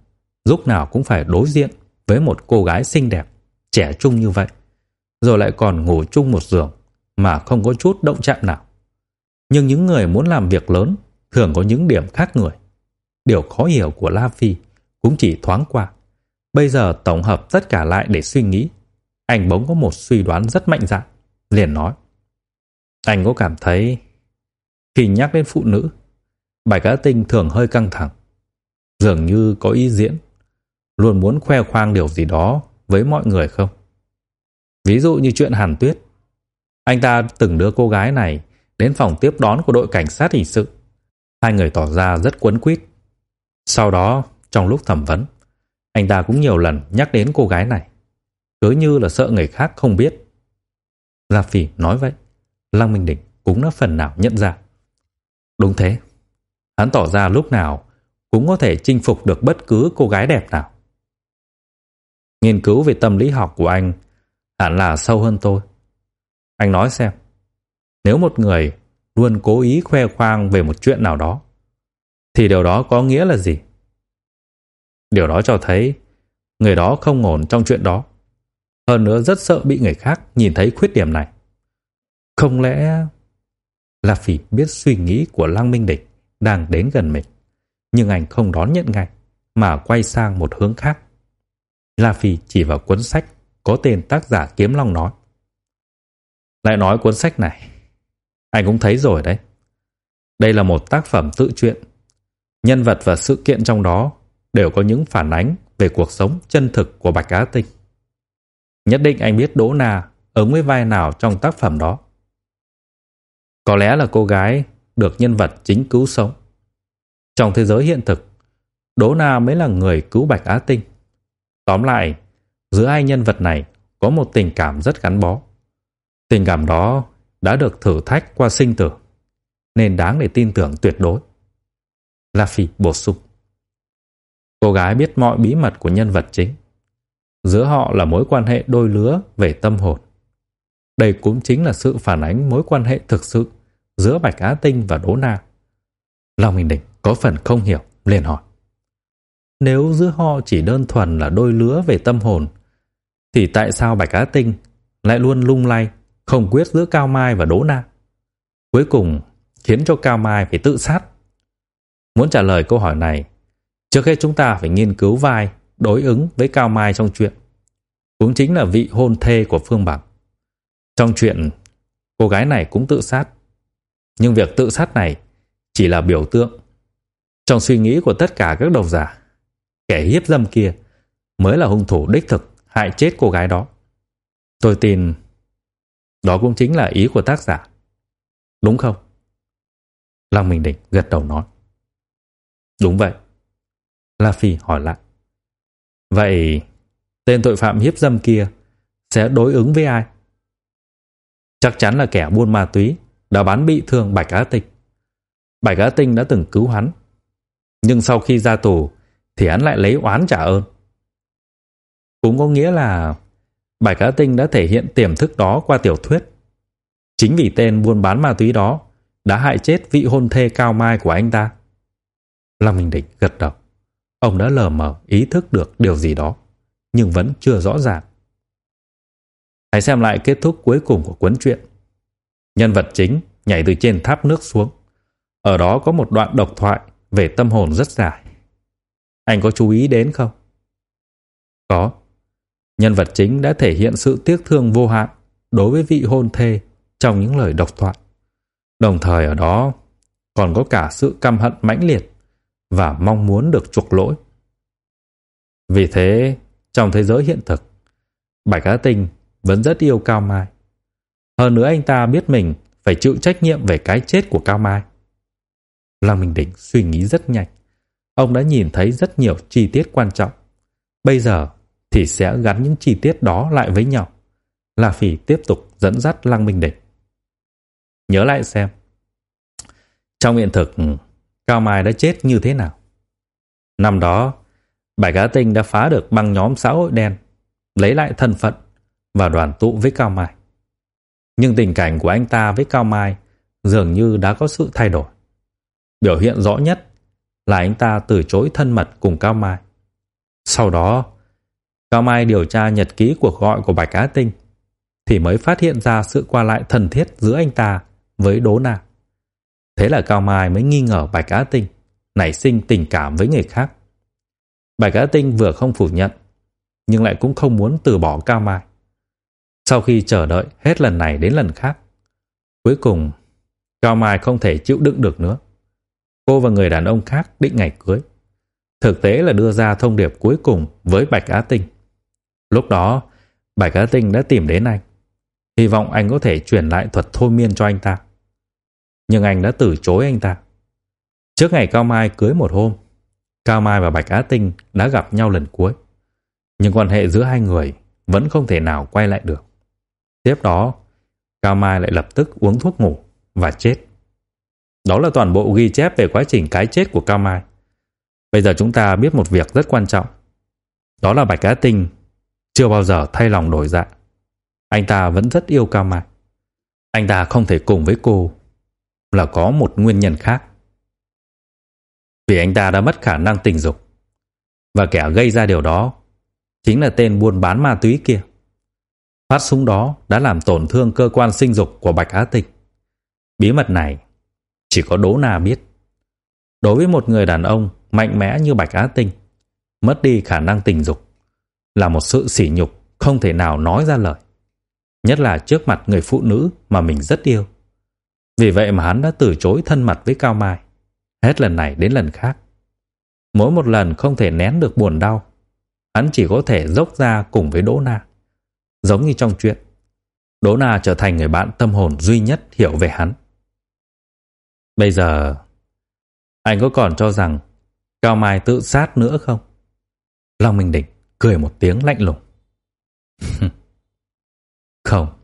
lúc nào cũng phải đối diện với một cô gái xinh đẹp, trẻ trung như vậy, rồi lại còn ngủ chung một giường mà không có chút động chạm nào. Nhưng những người muốn làm việc lớn thường có những điểm khác người. Điều khó hiểu của La Phi cũng chỉ thoáng qua. Bây giờ tổng hợp tất cả lại để suy nghĩ. Anh bỗng có một suy đoán rất mạnh dạn, liền nói: "Anh có cảm thấy khi nhắc đến phụ nữ, Bạch cá Tinh thường hơi căng thẳng, dường như có ý diễn, luôn muốn khoe khoang điều gì đó với mọi người không? Ví dụ như chuyện Hàn Tuyết, anh ta từng đưa cô gái này đến phòng tiếp đón của đội cảnh sát hình sự. Hai người tỏ ra rất quấn quýt. Sau đó, trong lúc thẩm vấn, anh ta cũng nhiều lần nhắc đến cô gái này, cứ như là sợ người khác không biết. Gia Phỉ nói vậy, Lăng Minh Đỉnh cũng đã phần nào nhận ra. Đúng thế, hắn tỏ ra lúc nào cũng có thể chinh phục được bất cứ cô gái đẹp nào. Nghiên cứu về tâm lý học của anh hẳn là sâu hơn tôi. Anh nói xem, nếu một người luôn cố ý khoe khoang về một chuyện nào đó, thì điều đó có nghĩa là gì? Điều đó cho thấy người đó không ổn trong chuyện đó. Hơn nữa rất sợ bị người khác nhìn thấy khuyết điểm này. Không lẽ La Phỉ biết suy nghĩ của Lăng Minh Địch đang đến gần mình, nhưng anh không đón nhận ngay mà quay sang một hướng khác. La Phi chỉ vào cuốn sách có tên tác giả Kiếm Long nói. Lại nói cuốn sách này, anh cũng thấy rồi đấy. Đây là một tác phẩm tự truyện. Nhân vật và sự kiện trong đó đều có những phản ánh về cuộc sống chân thực của Bạch Á Tinh. Nhất định anh biết Đỗ Na ứng với vai nào trong tác phẩm đó. Có lẽ là cô gái được nhân vật chính cứu sống. Trong thế giới hiện thực, Đỗ Na mới là người cứu Bạch Á Tinh. Tóm lại, giữa hai nhân vật này có một tình cảm rất gắn bó. Tình cảm đó đã được thử thách qua sinh tử, nên đáng để tin tưởng tuyệt đối. La Phi bổ sung. Cô gái biết mọi bí mật của nhân vật chính. Giữa họ là mối quan hệ đôi lứa về tâm hồn. Đây cũng chính là sự phản ánh mối quan hệ thực sự giữa Bạch Á Tinh và Đỗ Na. Long Minh Đình có phần không hiểu, liền hỏi. Nếu giữa họ chỉ đơn thuần là đôi lứa về tâm hồn, thì tại sao Bạch Á Tinh lại luôn lung lay, không quyết giữa Cao Mai và Đỗ Na? Cuối cùng khiến cho Cao Mai phải tự sát. Muốn trả lời câu hỏi này, trước hết chúng ta phải nghiên cứu vai đối ứng với Cao Mai trong chuyện. Cũng chính là vị hôn thê của Phương Bằng. Trong chuyện, cô gái này cũng tự sát. Nhưng việc tự sát này chỉ là biểu tượng. Trong suy nghĩ của tất cả các độc giả, kẻ hiếp dâm kia mới là hung thủ đích thực hại chết cô gái đó. Tôi tin đó cũng chính là ý của tác giả. Đúng không? Lăng Minh Định gật đầu nói. Đúng vậy. La Phi hỏi lại. Vậy tên tội phạm hiếp dâm kia sẽ đối ứng với ai? Chắc chắn là kẻ buôn ma túy đã bắn bị thương Bạch Á Tinh. Bạch Á Tinh đã từng cứu hắn. Nhưng sau khi ra tù thì hắn lại lấy oán trả ơn. Cũng có nghĩa là Bạch Á Tinh đã thể hiện tiềm thức đó qua tiểu thuyết. Chính vì tên buôn bán ma túy đó đã hại chết vị hôn thê cao mai của anh ta. Lâm Minh Định gật đầu. Ông đã lờ mờ ý thức được điều gì đó, nhưng vẫn chưa rõ ràng. Hãy xem lại kết thúc cuối cùng của cuốn truyện. Nhân vật chính nhảy từ trên tháp nước xuống. Ở đó có một đoạn độc thoại về tâm hồn rất dài. Anh có chú ý đến không? Có. Nhân vật chính đã thể hiện sự tiếc thương vô hạn đối với vị hôn thê trong những lời độc thoại. Đồng thời ở đó còn có cả sự căm hận mãnh liệt và mong muốn được chuộc lỗi. Vì thế, trong thế giới hiện thực, Bạch Á Tinh vẫn rất yêu Cao Mai. Hơn nữa anh ta biết mình phải chịu trách nhiệm về cái chết của Cao Mai. Lăng Minh Đỉnh suy nghĩ rất nhanh. Ông đã nhìn thấy rất nhiều chi tiết quan trọng. Bây giờ thì sẽ gắn những chi tiết đó lại với nhau. La Phỉ tiếp tục dẫn dắt Lăng Minh Đỉnh. Nhớ lại xem. Trong hiện thực, Cao Mai đã chết như thế nào? Năm đó, Bạch Á Tinh đã phá được băng nhóm xã hội đen, lấy lại thân phận và đoàn tụ với Cao Mai. Nhưng tình cảnh của anh ta với Cao Mai dường như đã có sự thay đổi. Biểu hiện rõ nhất là anh ta từ chối thân mật cùng Cao Mai. Sau đó, Cao Mai điều tra nhật ký cuộc gọi của Bạch Á Tinh thì mới phát hiện ra sự qua lại thân thiết giữa anh ta với Đỗ Na. Thế là Cao Mai mới nghi ngờ Bạch Á Tinh nảy sinh tình cảm với người khác. Bạch Á Tinh vừa không phủ nhận, nhưng lại cũng không muốn từ bỏ Cao Mai. Sau khi chờ đợi hết lần này đến lần khác, cuối cùng Cao Mai không thể chịu đựng được nữa. Cô và người đàn ông khác định ngày cưới. Thực tế là đưa ra thông điệp cuối cùng với Bạch Á Tinh. Lúc đó, Bạch Á Tinh đã tìm đến anh. Hy vọng anh có thể truyền lại thuật thôi miên cho anh ta. Nhưng anh đã từ chối anh ta. Trước ngày Cao Mai cưới một hôm, Cao Mai và Bạch Á Tinh đã gặp nhau lần cuối. Nhưng quan hệ giữa hai người vẫn không thể nào quay lại được. Tiếp đó, Cao Mai lại lập tức uống thuốc ngủ và chết. Đó là toàn bộ ghi chép về quá trình cái chết của Cao Mai. Bây giờ chúng ta biết một việc rất quan trọng. Đó là Bạch Á Tinh chưa bao giờ thay lòng đổi dạ. Anh ta vẫn rất yêu Cao Mai. Anh ta không thể cùng với cô là có một nguyên nhân khác. Vì anh ta đã mất khả năng tình dục. Và kẻ gây ra điều đó chính là tên buôn bán ma túy kia. Phát súng đó đã làm tổn thương cơ quan sinh dục của Bạch Á Tinh. Bí mật này chỉ có Đỗ Na biết. Đối với một người đàn ông mạnh mẽ như Bạch Á Tinh, mất đi khả năng tình dục là một sự sỉ nhục không thể nào nói ra lời. Nhất là trước mặt người phụ nữ mà mình rất yêu. Vì vậy mà hắn đã từ chối thân mật với Cao Mai. Hết lần này đến lần khác. Mỗi một lần không thể nén được buồn đau. Hắn chỉ có thể dốc ra cùng với Đỗ Na. Giống như trong chuyện. Đỗ Na trở thành người bạn tâm hồn duy nhất hiểu về hắn. Bây giờ, anh có còn cho rằng Cao Mai tự sát nữa không? Long Minh Định cười một tiếng lạnh lùng. không.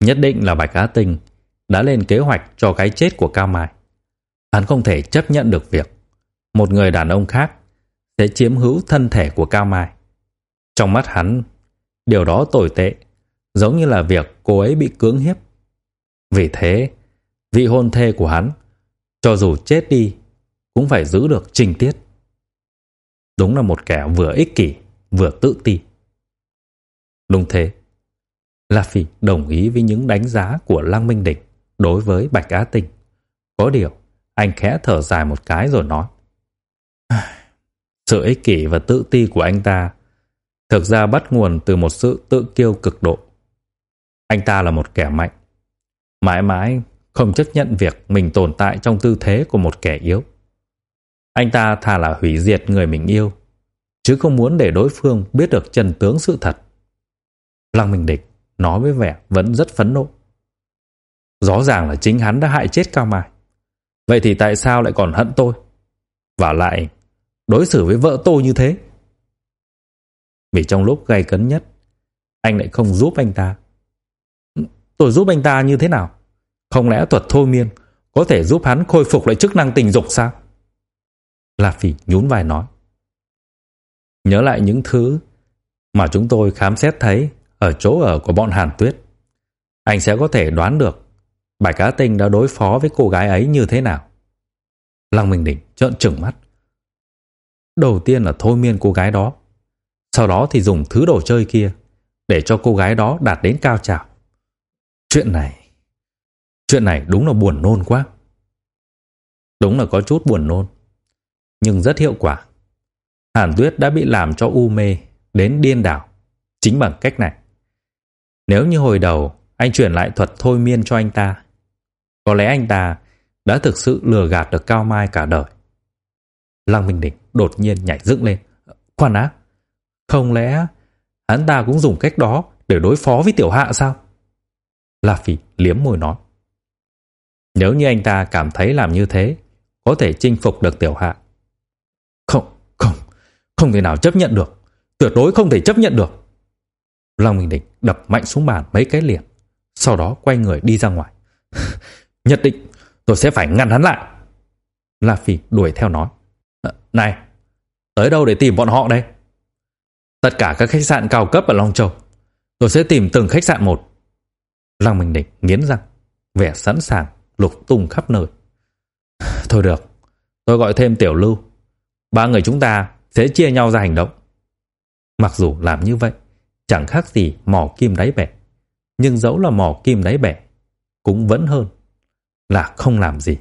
Nhất định là Bạch Á Tinh đã lên kế hoạch cho cái chết của Cao Mai. Hắn không thể chấp nhận được việc một người đàn ông khác sẽ chiếm hữu thân thể của Cao Mai. Trong mắt hắn, điều đó tồi tệ, giống như là việc cô ấy bị cưỡng hiếp. Vì thế, vị hôn thê của hắn, cho dù chết đi, cũng phải giữ được trình tiết. Đúng là một kẻ vừa ích kỷ, vừa tự ti. Đúng thế. La Phi đồng ý với những đánh giá của Lăng Minh Địch đối với Bạch Á Tinh. Có điều, anh khẽ thở dài một cái rồi nói. Sự ích kỷ và tự ti của anh ta thực ra bắt nguồn từ một sự tự kiêu cực độ. Anh ta là một kẻ mạnh, mãi mãi không chấp nhận việc mình tồn tại trong tư thế của một kẻ yếu. Anh ta thà là hủy diệt người mình yêu, chứ không muốn để đối phương biết được chân tướng sự thật. Lăng Minh Địch nói với vẻ vẫn rất phẫn nộ. Rõ ràng là chính hắn đã hại chết Cao Mai. Vậy thì tại sao lại còn hận tôi? Và lại đối xử với vợ tôi như thế? Vì trong lúc gay cấn nhất, anh lại không giúp anh ta. Tôi giúp anh ta như thế nào? Không lẽ thuật thôi miên có thể giúp hắn khôi phục lại chức năng tình dục sao? La Phỉ nhún vai nói. Nhớ lại những thứ mà chúng tôi khám xét thấy ở chỗ ở của bọn Hàn Tuyết. Anh sẽ có thể đoán được Bạch Cá Tinh đã đối phó với cô gái ấy như thế nào. Lăng Minh Đỉnh trợn trừng mắt. Đầu tiên là thôi miên cô gái đó. Sau đó thì dùng thứ đồ chơi kia để cho cô gái đó đạt đến cao trào. Chuyện này Chuyện này đúng là buồn nôn quá. Đúng là có chút buồn nôn, nhưng rất hiệu quả. Hàn Tuyết đã bị làm cho u mê đến điên đảo chính bằng cách này. Nếu như hồi đầu anh chuyển lại thuật thôi miên cho anh ta, có lẽ anh ta đã thực sự lừa gạt được Cao Mai cả đời. Lăng Minh Đỉnh đột nhiên nhảy dựng lên. Khoan á, không lẽ hắn ta cũng dùng cách đó để đối phó với tiểu hạ sao? La Phi liếm môi nói. Nếu như anh ta cảm thấy làm như thế, có thể chinh phục được tiểu hạ. Không, không, không thể nào chấp nhận được. Tuyệt đối không thể chấp nhận được. Long Minh Định đập mạnh xuống bàn mấy cái liền. Sau đó quay người đi ra ngoài. Nhất định tôi sẽ phải ngăn hắn lại. La Phi đuổi theo nói. Ờ, này, tới đâu để tìm bọn họ đây? Tất cả các khách sạn cao cấp ở Long Châu. Tôi sẽ tìm từng khách sạn một. Lăng Minh Định nghiến răng, vẻ sẵn sàng lục tung khắp nơi. Thôi được, tôi gọi thêm Tiểu Lưu. Ba người chúng ta sẽ chia nhau ra hành động. Mặc dù làm như vậy, chẳng khác gì mò kim đáy bể. Nhưng dẫu là mò kim đáy bể, cũng vẫn hơn là không làm gì.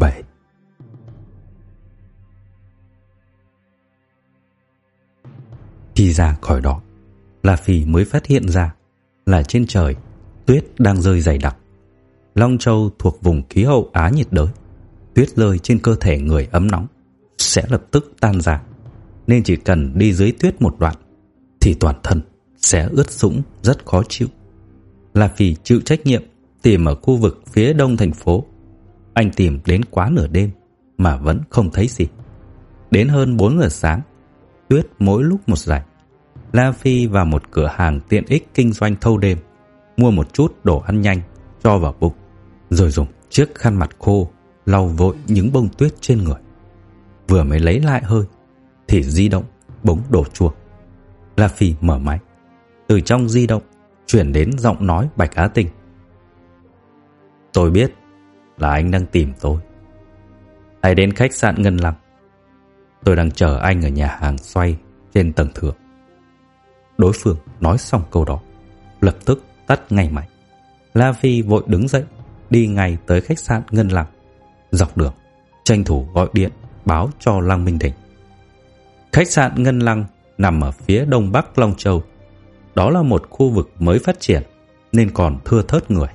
17 Khi ra khỏi đó, La Phi mới phát hiện ra là trên trời tuyết đang rơi dày đặc. Long Châu thuộc vùng khí hậu Á nhiệt đới. Tuyết rơi trên cơ thể người ấm nóng sẽ lập tức tan ra. Nên chỉ cần đi dưới tuyết một đoạn thì toàn thân sẽ ướt sũng rất khó chịu. La Phi chịu trách nhiệm tìm ở khu vực phía đông thành phố. Anh tìm đến quá nửa đêm mà vẫn không thấy gì. Đến hơn 4 giờ sáng, tuyết mỗi lúc một dày. La Phi vào một cửa hàng tiện ích kinh doanh thâu đêm, mua một chút đồ ăn nhanh cho vào bụng, rồi dùng chiếc khăn mặt khô lau vội những bông tuyết trên người. Vừa mới lấy lại hơi thì di động bỗng đổ chuông. La Phi mở máy. Từ trong di động chuyển đến giọng nói Bạch Á Tinh. Tôi biết là anh đang tìm tôi. Hãy đến khách sạn Ngân Lâm. Tôi đang chờ anh ở nhà hàng xoay trên tầng thượng. Đối phương nói xong câu đó, lập tức tắt ngay máy. La Phi vội đứng dậy, đi ngay tới khách sạn Ngân Lăng. Dọc đường, tranh thủ gọi điện báo cho Lăng Minh Đình. Khách sạn Ngân Lăng nằm ở phía đông bắc Long Châu. Đó là một khu vực mới phát triển nên còn thưa thớt người.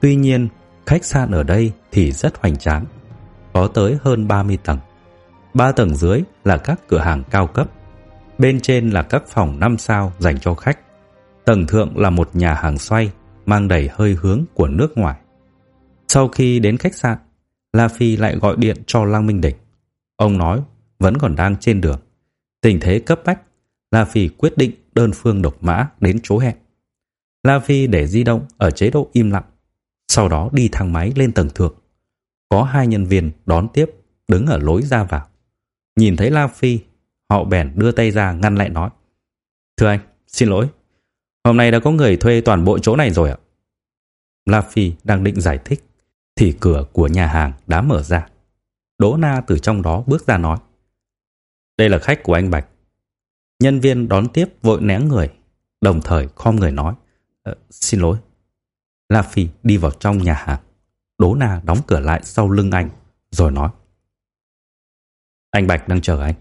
Tuy nhiên, khách sạn ở đây thì rất hoành tráng, có tới hơn 30 tầng. Ba tầng dưới là các cửa hàng cao cấp Bên trên là các phòng 5 sao dành cho khách. Tầng thượng là một nhà hàng xoay mang đầy hơi hướng của nước ngoài. Sau khi đến khách sạn, La Phi lại gọi điện cho Lăng Minh Đỉnh. Ông nói vẫn còn đang trên đường. Tình thế cấp bách, La Phi quyết định đơn phương độc mã đến chỗ hẹn. La Phi để di động ở chế độ im lặng, sau đó đi thang máy lên tầng thượng. Có hai nhân viên đón tiếp đứng ở lối ra vào. Nhìn thấy La Phi Họ bèn đưa tay ra ngăn lại nói. Thưa anh, xin lỗi. Hôm nay đã có người thuê toàn bộ chỗ này rồi ạ. La Phi đang định giải thích thì cửa của nhà hàng đã mở ra. Đỗ Na từ trong đó bước ra nói. Đây là khách của anh Bạch. Nhân viên đón tiếp vội né người, đồng thời khom người nói. Ờ, xin lỗi. La Phi đi vào trong nhà hàng. Đỗ Na đóng cửa lại sau lưng anh, rồi nói. Anh Bạch đang chờ anh.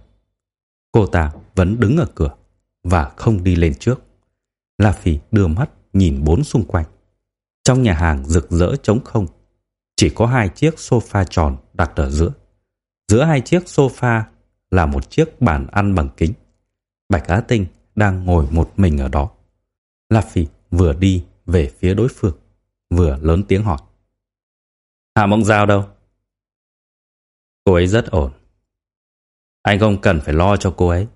Cô ta vẫn đứng ở cửa và không đi lên trước. La Phi đưa mắt nhìn bốn xung quanh. Trong nhà hàng rực rỡ trống không, chỉ có hai chiếc sofa tròn đặt ở giữa. Giữa hai chiếc sofa là một chiếc bàn ăn bằng kính. Bạch Á Tinh đang ngồi một mình ở đó. La Phi vừa đi về phía đối phương, vừa lớn tiếng hỏi. Hạ Mộng Giao đâu? Cô ấy rất ổn. Anh không cần phải lo cho cô ấy.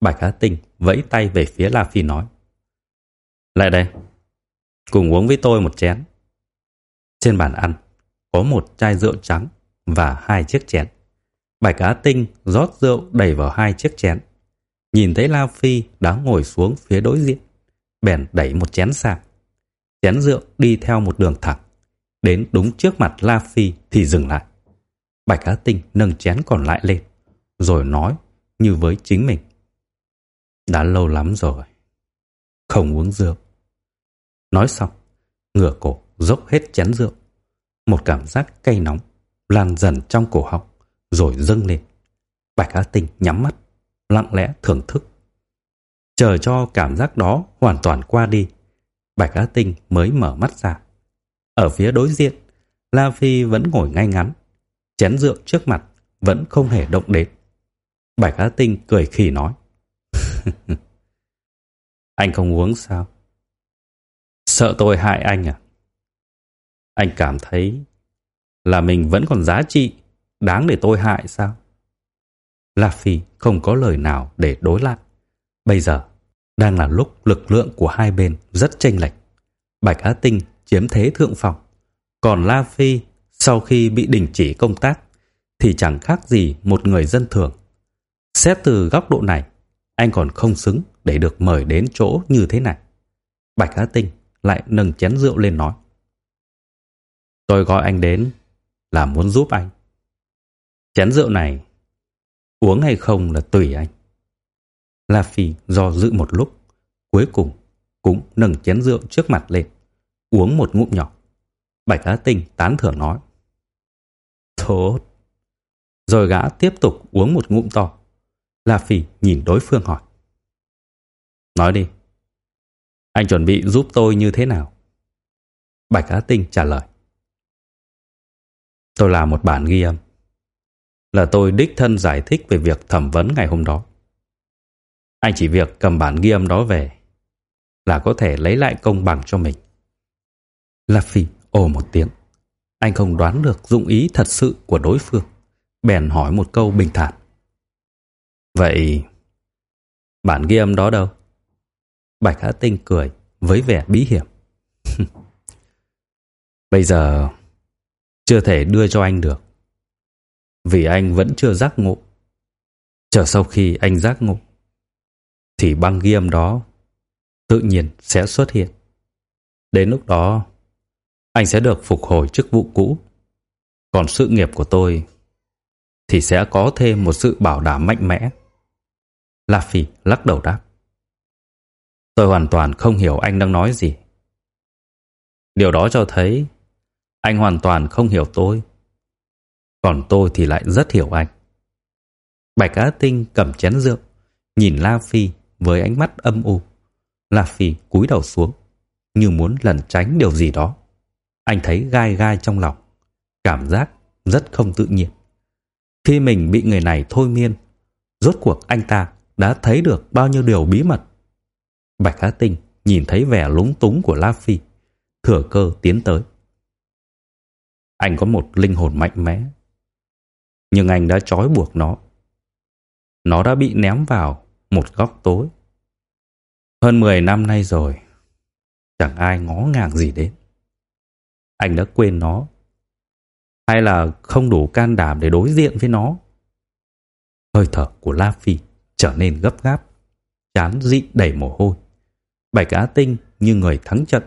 Bạch Á Tinh vẫy tay về phía La Phi nói. Lại đây, cùng uống với tôi một chén. Trên bàn ăn có một chai rượu trắng và hai chiếc chén. Bạch Á Tinh rót rượu đầy vào hai chiếc chén. Nhìn thấy La Phi đã ngồi xuống phía đối diện, bèn đẩy một chén sang. Chén rượu đi theo một đường thẳng, đến đúng trước mặt La Phi thì dừng lại. Bạch Á Tinh nâng chén còn lại lên, rồi nói như với chính mình. Đã lâu lắm rồi, không uống rượu. Nói xong, ngửa cổ dốc hết chén rượu. Một cảm giác cay nóng lan dần trong cổ họng, rồi dâng lên. Bạch Á Tinh nhắm mắt, lặng lẽ thưởng thức. Chờ cho cảm giác đó hoàn toàn qua đi, Bạch Á Tinh mới mở mắt ra. Ở phía đối diện, La Phi vẫn ngồi ngay ngắn. Chén rượu trước mặt vẫn không hề động đến. Bạch Á Tinh cười khỉ nói. anh không uống sao? Sợ tôi hại anh à? Anh cảm thấy là mình vẫn còn giá trị, đáng để tôi hại sao? La Phi không có lời nào để đối lại. Bây giờ, đang là lúc lực lượng của hai bên rất chênh lệch. Bạch Á Tinh chiếm thế thượng phong. Còn La Phi, sau khi bị đình chỉ công tác, thì chẳng khác gì một người dân thường. Xét từ góc độ này, anh còn không xứng để được mời đến chỗ như thế này. Bạch Á Tinh lại nâng chén rượu lên nói. Tôi gọi anh đến là muốn giúp anh. Chén rượu này uống hay không là tùy anh. La Phi do dự một lúc, cuối cùng cũng nâng chén rượu trước mặt lên, uống một ngụm nhỏ. Bạch Á Tinh tán thưởng nói. Tốt. Rồi gã tiếp tục uống một ngụm to. La Phi nhìn đối phương hỏi. Nói đi. Anh chuẩn bị giúp tôi như thế nào? Bạch Á Tinh trả lời. Tôi làm một bản ghi âm. Là tôi đích thân giải thích về việc thẩm vấn ngày hôm đó. Anh chỉ việc cầm bản ghi âm đó về là có thể lấy lại công bằng cho mình. La Phi ồ một tiếng. Anh không đoán được dụng ý thật sự của đối phương. Bèn hỏi một câu bình thản. Vậy bản ghi âm đó đâu? Bạch Hạ Tinh cười với vẻ bí hiểm. Bây giờ chưa thể đưa cho anh được. Vì anh vẫn chưa giác ngộ. Chờ sau khi anh giác ngộ, thì băng ghi âm đó tự nhiên sẽ xuất hiện. Đến lúc đó, anh sẽ được phục hồi chức vụ cũ. Còn sự nghiệp của tôi thì sẽ có thêm một sự bảo đảm mạnh mẽ. La Phi lắc đầu đáp. Tôi hoàn toàn không hiểu anh đang nói gì. Điều đó cho thấy anh hoàn toàn không hiểu tôi. Còn tôi thì lại rất hiểu anh. Bạch Á Tinh cầm chén rượu, nhìn La Phi với ánh mắt âm u. La Phi cúi đầu xuống, như muốn lẩn tránh điều gì đó. Anh thấy gai gai trong lòng, cảm giác rất không tự nhiên. Khi mình bị người này thôi miên, rốt cuộc anh ta đã thấy được bao nhiêu điều bí mật. Bạch Á Tinh nhìn thấy vẻ lúng túng của La Phi, thừa cơ tiến tới. Anh có một linh hồn mạnh mẽ, nhưng anh đã trói buộc nó. Nó đã bị ném vào một góc tối. Hơn 10 năm nay rồi, chẳng ai ngó ngàng gì đến. Anh đã quên nó, hay là không đủ can đảm để đối diện với nó. Hơi thở của La Phi trở nên gấp gáp, chán dị đầy mồ hôi. Bạch Á Tinh như người thắng trận,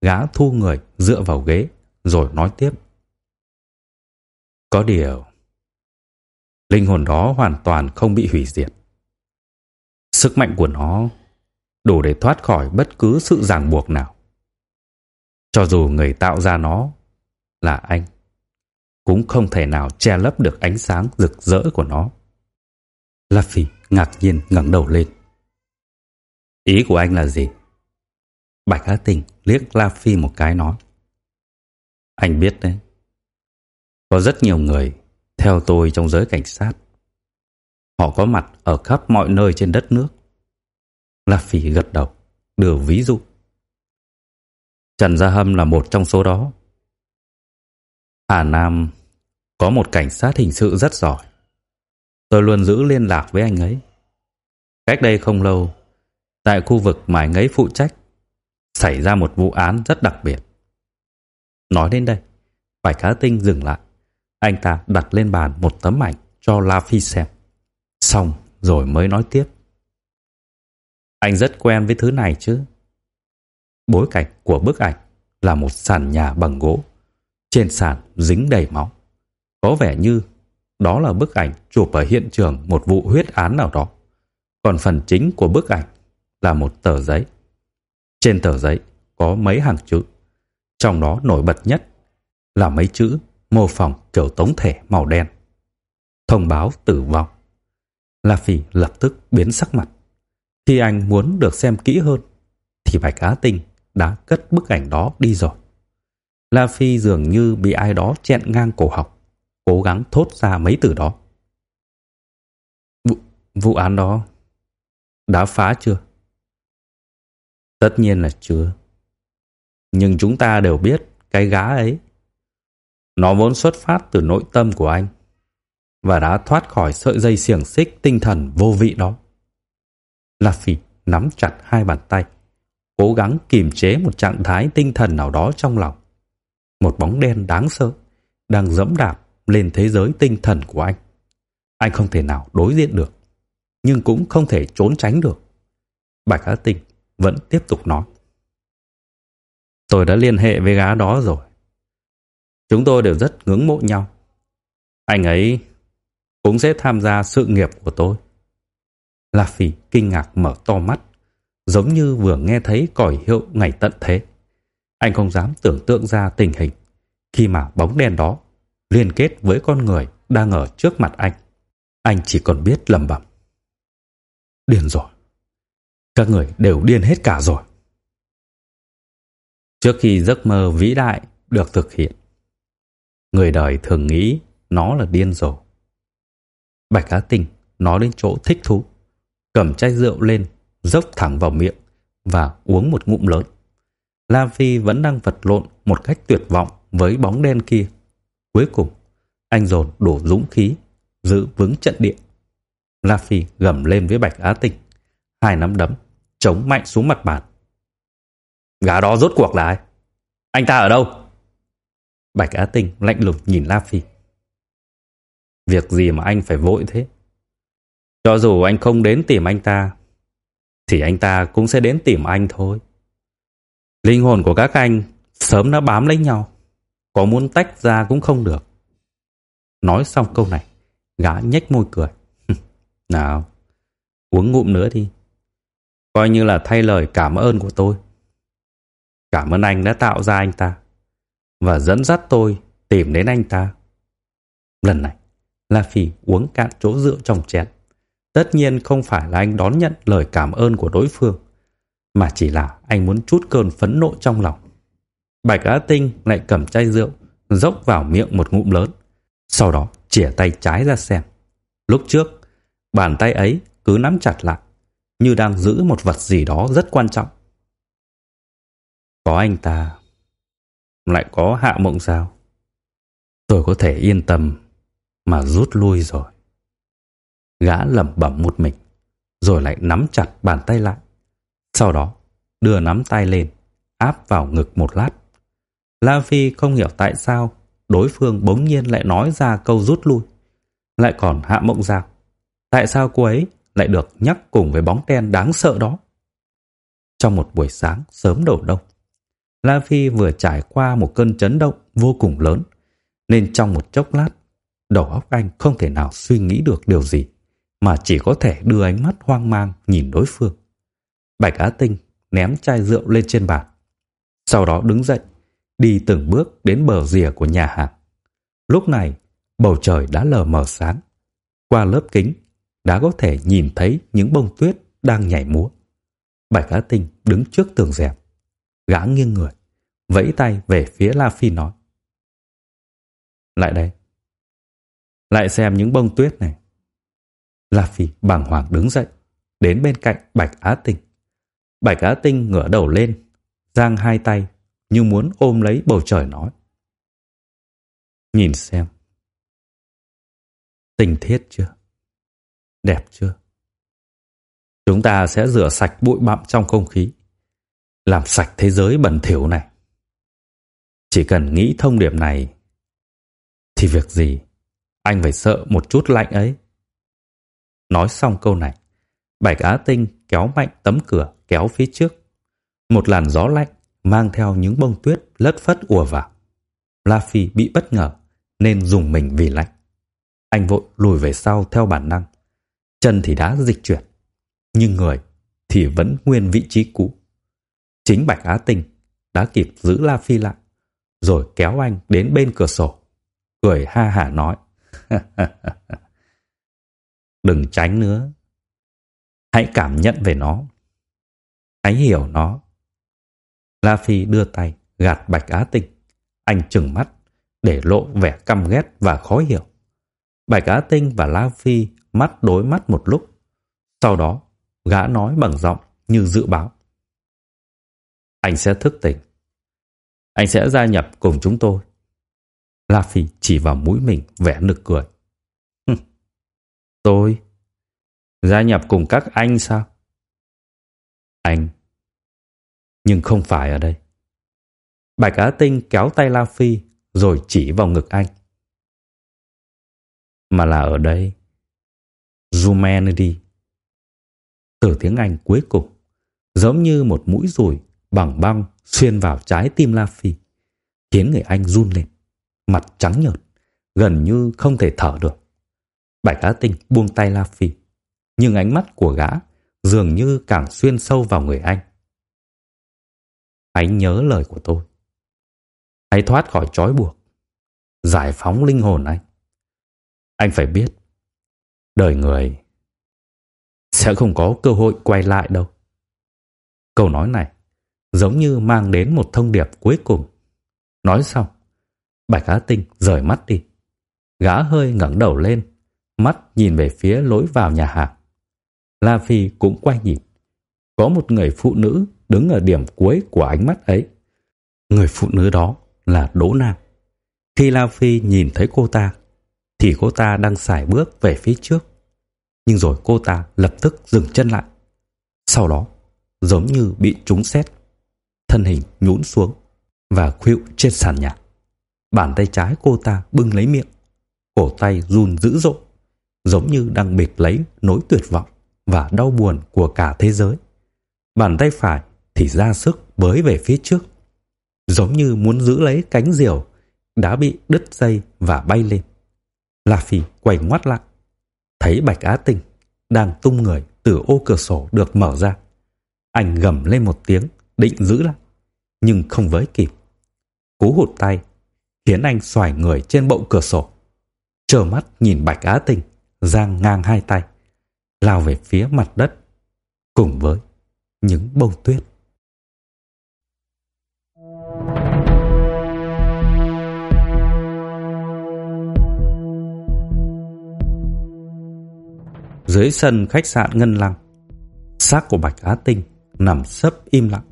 gã thu người dựa vào ghế rồi nói tiếp. Có điều, linh hồn đó hoàn toàn không bị hủy diệt. Sức mạnh của nó đủ để thoát khỏi bất cứ sự ràng buộc nào. Cho dù người tạo ra nó là anh, cũng không thể nào che lấp được ánh sáng rực rỡ của nó. Luffy ngạc nhiên ngẩng đầu lên. Ý của anh là gì? Bạch Á Tình liếc Luffy một cái nói. Anh biết đấy. Có rất nhiều người theo tôi trong giới cảnh sát. Họ có mặt ở khắp mọi nơi trên đất nước. La Phi gật đầu, đưa ví dụ. Trần Gia Hâm là một trong số đó. Hà Nam có một cảnh sát hình sự rất giỏi. Tôi luôn giữ liên lạc với anh ấy. Cách đây không lâu, tại khu vực mà anh ấy phụ trách, xảy ra một vụ án rất đặc biệt. Nói đến đây, Bạch Cá Tinh dừng lại. Anh ta đặt lên bàn một tấm ảnh cho La Phi xem. Xong rồi mới nói tiếp. Anh rất quen với thứ này chứ. Bối cảnh của bức ảnh là một sàn nhà bằng gỗ. Trên sàn dính đầy máu. Có vẻ như đó là bức ảnh chụp ở hiện trường một vụ huyết án nào đó. Còn phần chính của bức ảnh là một tờ giấy. Trên tờ giấy có mấy hàng chữ. Trong đó nổi bật nhất là mấy chữ mô phỏng kiểu tống thể màu đen. Thông báo tử vong. La Phi lập tức biến sắc mặt. Khi anh muốn được xem kỹ hơn, thì Bạch Á Tinh đã cất bức ảnh đó đi rồi. La Phi dường như bị ai đó chẹn ngang cổ họng, cố gắng thốt ra mấy từ đó. Vụ, vụ án đó đã phá chưa? Tất nhiên là chưa. Nhưng chúng ta đều biết cái gá ấy. Nó vốn xuất phát từ nội tâm của anh và đã thoát khỏi sợi dây xiềng xích tinh thần vô vị đó. La Phi nắm chặt hai bàn tay, cố gắng kiềm chế một trạng thái tinh thần nào đó trong lòng. Một bóng đen đáng sợ đang dẫm đạp lên thế giới tinh thần của anh. Anh không thể nào đối diện được, nhưng cũng không thể trốn tránh được. Bạch Á Tinh vẫn tiếp tục nói. Tôi đã liên hệ với gã đó rồi. Chúng tôi đều rất ngưỡng mộ nhau. Anh ấy cũng sẽ tham gia sự nghiệp của tôi. La Phi kinh ngạc mở to mắt, giống như vừa nghe thấy còi hiệu ngày tận thế. Anh không dám tưởng tượng ra tình hình khi mà bóng đen đó liên kết với con người đang ở trước mặt anh. Anh chỉ còn biết lầm bẩm. Điên rồi. Các người đều điên hết cả rồi. Trước khi giấc mơ vĩ đại được thực hiện, người đời thường nghĩ nó là điên rồ. Bạch Á tình nói đến chỗ thích thú, cầm chai rượu lên, dốc thẳng vào miệng và uống một ngụm lớn. La Phi vẫn đang vật lộn một cách tuyệt vọng với bóng đen kia. Cuối cùng, anh dồn đổ dũng khí, giữ vững trận địa. La Phi gầm lên với Bạch Á tình hai nắm đấm chống mạnh xuống mặt bàn. Gã đó rốt cuộc là ai? Anh ta ở đâu? Bạch Á Tinh lạnh lùng nhìn La Phi. Việc gì mà anh phải vội thế? Cho dù anh không đến tìm anh ta, thì anh ta cũng sẽ đến tìm anh thôi. Linh hồn của các anh sớm đã bám lấy nhau, có muốn tách ra cũng không được. Nói xong câu này, gã nhếch môi cười. Nào, uống ngụm nữa đi. Coi như là thay lời cảm ơn của tôi. Cảm ơn anh đã tạo ra anh ta và dẫn dắt tôi tìm đến anh ta. Lần này, La Phi uống cạn chỗ rượu trong chén. Tất nhiên không phải là anh đón nhận lời cảm ơn của đối phương, mà chỉ là anh muốn chút cơn phẫn nộ trong lòng. Bạch Á Tinh lại cầm chai rượu, dốc vào miệng một ngụm lớn, sau đó chìa tay trái ra xem. Lúc trước, bàn tay ấy cứ nắm chặt lại, như đang giữ một vật gì đó rất quan trọng. Có anh ta, lại có hạ mộng sao? Tôi có thể yên tâm mà rút lui rồi. Gã lẩm bẩm một mình, rồi lại nắm chặt bàn tay lại. Sau đó, đưa nắm tay lên, áp vào ngực một lát. La Phi không hiểu tại sao đối phương bỗng nhiên lại nói ra câu rút lui. Lại còn hạ mộng giao. Tại sao cô ấy lại được nhắc cùng với bóng đen đáng sợ đó? Trong một buổi sáng sớm đổ đông, La Phi vừa trải qua một cơn chấn động vô cùng lớn, nên trong một chốc lát, đầu óc anh không thể nào suy nghĩ được điều gì, mà chỉ có thể đưa ánh mắt hoang mang nhìn đối phương. Bạch Á Tinh ném chai rượu lên trên bàn, sau đó đứng dậy, đi từng bước đến bờ rìa của nhà hàng. Lúc này, bầu trời đã lờ mờ sáng. Qua lớp kính, đã có thể nhìn thấy những bông tuyết đang nhảy múa. Bạch Á Tinh đứng trước tường rèm, gã nghiêng người, vẫy tay về phía La Phi nói. Lại đây. Lại xem những bông tuyết này. La Phi bàng hoàng đứng dậy, đến bên cạnh Bạch Á Tinh. Bạch Á Tinh ngửa đầu lên, giang hai tay như muốn ôm lấy bầu trời nói. Nhìn xem. Tình thiết chưa? Đẹp chưa? Chúng ta sẽ rửa sạch bụi bặm trong không khí, làm sạch thế giới bẩn thỉu này. Chỉ cần nghĩ thông điệp này, thì việc gì anh phải sợ một chút lạnh ấy. Nói xong câu này, Bạch Á Tinh kéo mạnh tấm cửa kéo phía trước. Một làn gió lạnh mang theo những bông tuyết lất phất ùa vào. La Phi bị bất ngờ, nên dùng mình vì lạnh. Anh vội lùi về sau theo bản năng. Chân thì đã dịch chuyển, nhưng người thì vẫn nguyên vị trí cũ. Chính Bạch Á Tinh đã kịp giữ La Phi lại, rồi kéo anh đến bên cửa sổ, cười ha hả nói. Đừng tránh nữa. Hãy cảm nhận về nó. Hãy hiểu nó. La Phi đưa tay gạt Bạch Á Tinh. Anh trừng mắt để lộ vẻ căm ghét và khó hiểu. Bạch Á Tinh và La Phi mắt đối mắt một lúc. Sau đó, gã nói bằng giọng như dự báo. Anh sẽ thức tỉnh. Anh sẽ gia nhập cùng chúng tôi. La Phi chỉ vào mũi mình vẻ nực cười. Tôi? Gia nhập cùng các anh sao? Anh. Nhưng không phải ở đây. Bạch Á Tinh kéo tay La Phi rồi chỉ vào ngực anh. Mà là ở đây. Humanity. Từ tiếng Anh cuối cùng, giống như một mũi rùi bằng băng xuyên vào trái tim La Phi, khiến người anh run lên, mặt trắng nhợt, gần như không thể thở được. Bạch Á Tinh buông tay La Phi, nhưng ánh mắt của gã dường như càng xuyên sâu vào người anh. Hãy nhớ lời của tôi. Hãy thoát khỏi trói buộc. Giải phóng linh hồn anh. Anh phải biết, đời người sẽ không có cơ hội quay lại đâu. Câu nói này giống như mang đến một thông điệp cuối cùng. Nói xong, Bạch Á Tinh rời mắt đi. Gã hơi ngẩng đầu lên, mắt nhìn về phía lối vào nhà hàng. La Phi cũng quay nhìn. Có một người phụ nữ đứng ở điểm cuối của ánh mắt ấy. Người phụ nữ đó là Đỗ Nam. Khi La Phi nhìn thấy cô ta, thì cô ta đang xài bước về phía trước. Nhưng rồi cô ta lập tức dừng chân lại. Sau đó, giống như bị trúng sét, thân hình nhũn xuống và khuỵu trên sàn nhà. Bàn tay trái cô ta bưng lấy miệng, cổ tay run dữ dội, giống như đang bịt lấy nỗi tuyệt vọng và đau buồn của cả thế giới. Bàn tay phải thì ra sức bới về phía trước, giống như muốn giữ lấy cánh diều đã bị đứt dây và bay lên. La Phi quay ngoắt lại, thấy Bạch Á tình đang tung người từ ô cửa sổ được mở ra. Anh gầm lên một tiếng, định giữ lại, nhưng không với kịp. Cú hụt tay khiến anh xoài người trên bậu cửa sổ. Trở mắt nhìn Bạch Á Tinh, giang ngang hai tay, lao về phía mặt đất, cùng với những bông tuyết. Dưới sân khách sạn Ngân Lăng, xác của Bạch Á Tinh nằm sấp im lặng.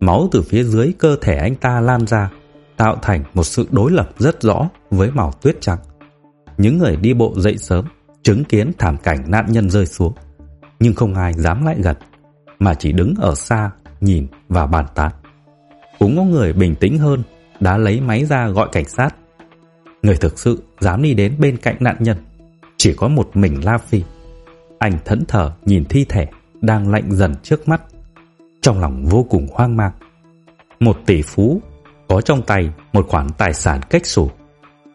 Máu từ phía dưới cơ thể anh ta lan ra, tạo thành một sự đối lập rất rõ với màu tuyết trắng. Những người đi bộ dậy sớm, chứng kiến thảm cảnh nạn nhân rơi xuống, nhưng không ai dám lại gần, mà chỉ đứng ở xa nhìn và bàn tán. Cũng có người bình tĩnh hơn, đã lấy máy ra gọi cảnh sát. Người thực sự dám đi đến bên cạnh nạn nhân, chỉ có một mình La Phi. Anh thẫn thờ nhìn thi thể đang lạnh dần trước mắt, trong lòng vô cùng hoang mang. Một tỷ phú có trong tay một khoản tài sản cách xù,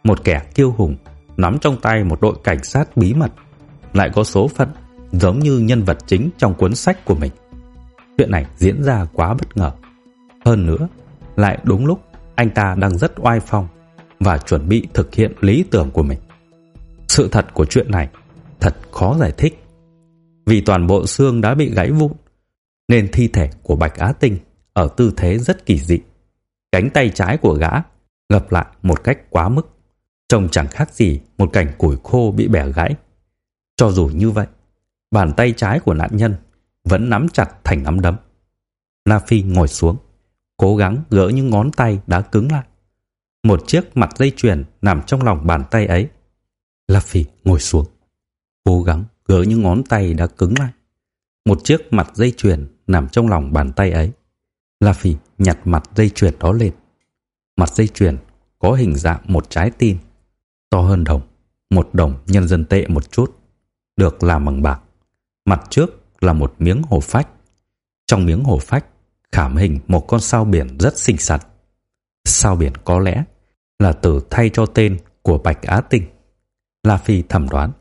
một kẻ kiêu hùng nắm trong tay một đội cảnh sát bí mật, lại có số phận giống như nhân vật chính trong cuốn sách của mình. Chuyện này diễn ra quá bất ngờ. Hơn nữa, lại đúng lúc anh ta đang rất oai phong và chuẩn bị thực hiện lý tưởng của mình. Sự thật của chuyện này thật khó giải thích. Vì toàn bộ xương đã bị gãy vụn, nên thi thể của Bạch Á Tinh ở tư thế rất kỳ dị. Cánh tay trái của gã gập lại một cách quá mức, trông chẳng khác gì một cảnh củi khô bị bẻ gãy. Cho dù như vậy, bàn tay trái của nạn nhân vẫn nắm chặt thành nắm đấm. La Phi ngồi xuống, cố gắng gỡ những ngón tay đã cứng lại. Một chiếc mặt dây chuyền nằm trong lòng bàn tay ấy. La Phi ngồi xuống, cố gắng gỡ những ngón tay đã cứng lại. Một chiếc mặt dây chuyền nằm trong lòng bàn tay ấy. La Phi nhặt mặt dây chuyền đó lên. Mặt dây chuyền có hình dạng một trái tim, to hơn đồng, một đồng nhân dân tệ một chút, được làm bằng bạc. Mặt trước là một miếng hồ phách. Trong miếng hồ phách khảm hình một con sao biển rất xinh xắn. Sao biển có lẽ là từ thay cho tên của Bạch Á Tinh. La Phi thẩm đoán,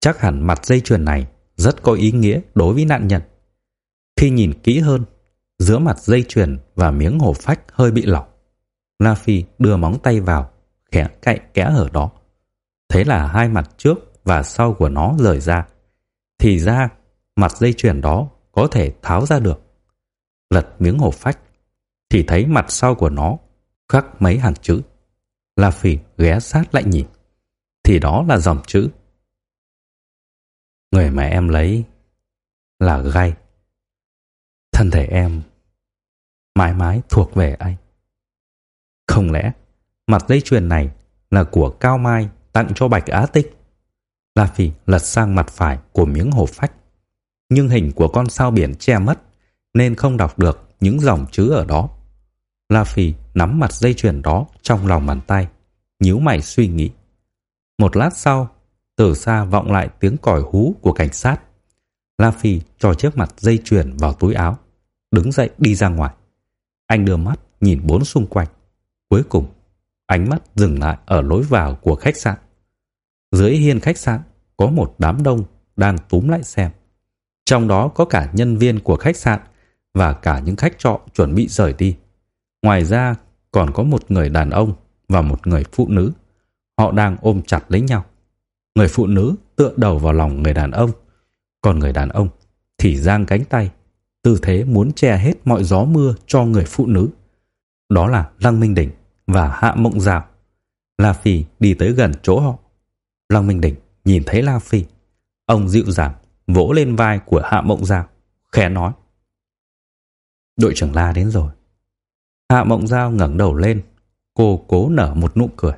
chắc hẳn mặt dây chuyền này rất có ý nghĩa đối với nạn nhân. Khi nhìn kỹ hơn, giữa mặt dây chuyền và miếng hổ phách hơi bị lỏng. La Phi đưa móng tay vào, khẽ cạy kẽ ở đó. Thế là hai mặt trước và sau của nó rời ra. Thì ra, mặt dây chuyền đó có thể tháo ra được. Lật miếng hổ phách, thì thấy mặt sau của nó khắc mấy hàng chữ. La Phi ghé sát lại nhìn. Thì đó là dòng chữ. Người mà em lấy là gai. Thân thể em mãi mãi thuộc về anh. Không lẽ mặt dây chuyền này là của Cao Mai tặng cho Bạch Á Tích? La Phi lật sang mặt phải của miếng hộp phách. Nhưng hình của con sao biển che mất nên không đọc được những dòng chữ ở đó. La Phi nắm mặt dây chuyền đó trong lòng bàn tay, nhíu mày suy nghĩ. Một lát sau, từ xa vọng lại tiếng còi hú của cảnh sát. La Phi cho chiếc mặt dây chuyền vào túi áo, đứng dậy đi ra ngoài. Anh đưa mắt nhìn bốn xung quanh. Cuối cùng, ánh mắt dừng lại ở lối vào của khách sạn. Dưới hiên khách sạn có một đám đông đang túm lại xem. Trong đó có cả nhân viên của khách sạn và cả những khách trọ chuẩn bị rời đi. Ngoài ra còn có một người đàn ông và một người phụ nữ. Họ đang ôm chặt lấy nhau. Người phụ nữ tựa đầu vào lòng người đàn ông, còn người đàn ông thì giang cánh tay, tư thế muốn che hết mọi gió mưa cho người phụ nữ. Đó là Lăng Minh Đỉnh và Hạ Mộng Giao. La Phi đi tới gần chỗ họ. Lăng Minh Đỉnh nhìn thấy La Phi. Ông dịu dàng vỗ lên vai của Hạ Mộng Giao, khẽ nói. Đội trưởng La đến rồi. Hạ Mộng Giao ngẩng đầu lên, cô cố nở một nụ cười.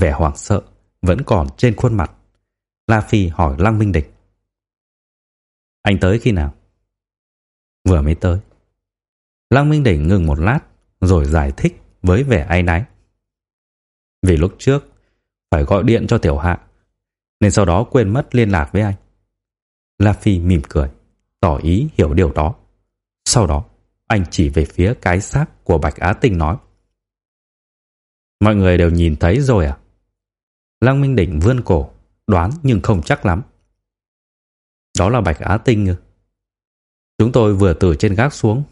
Vẻ hoảng sợ vẫn còn trên khuôn mặt. La Phi hỏi Lăng Minh Địch. Anh tới khi nào? Vừa mới tới. Lăng Minh Đỉnh ngừng một lát rồi giải thích với vẻ áy náy. Vì lúc trước phải gọi điện cho Tiểu Hạ nên sau đó quên mất liên lạc với anh. La Phi mỉm cười, tỏ ý hiểu điều đó. Sau đó, anh chỉ về phía cái xác của Bạch Á Tinh nói. Mọi người đều nhìn thấy rồi à? Lăng Minh Đỉnh vươn cổ, đoán nhưng không chắc lắm. Đó là Bạch Á Tinh ư? Chúng tôi vừa từ trên gác xuống,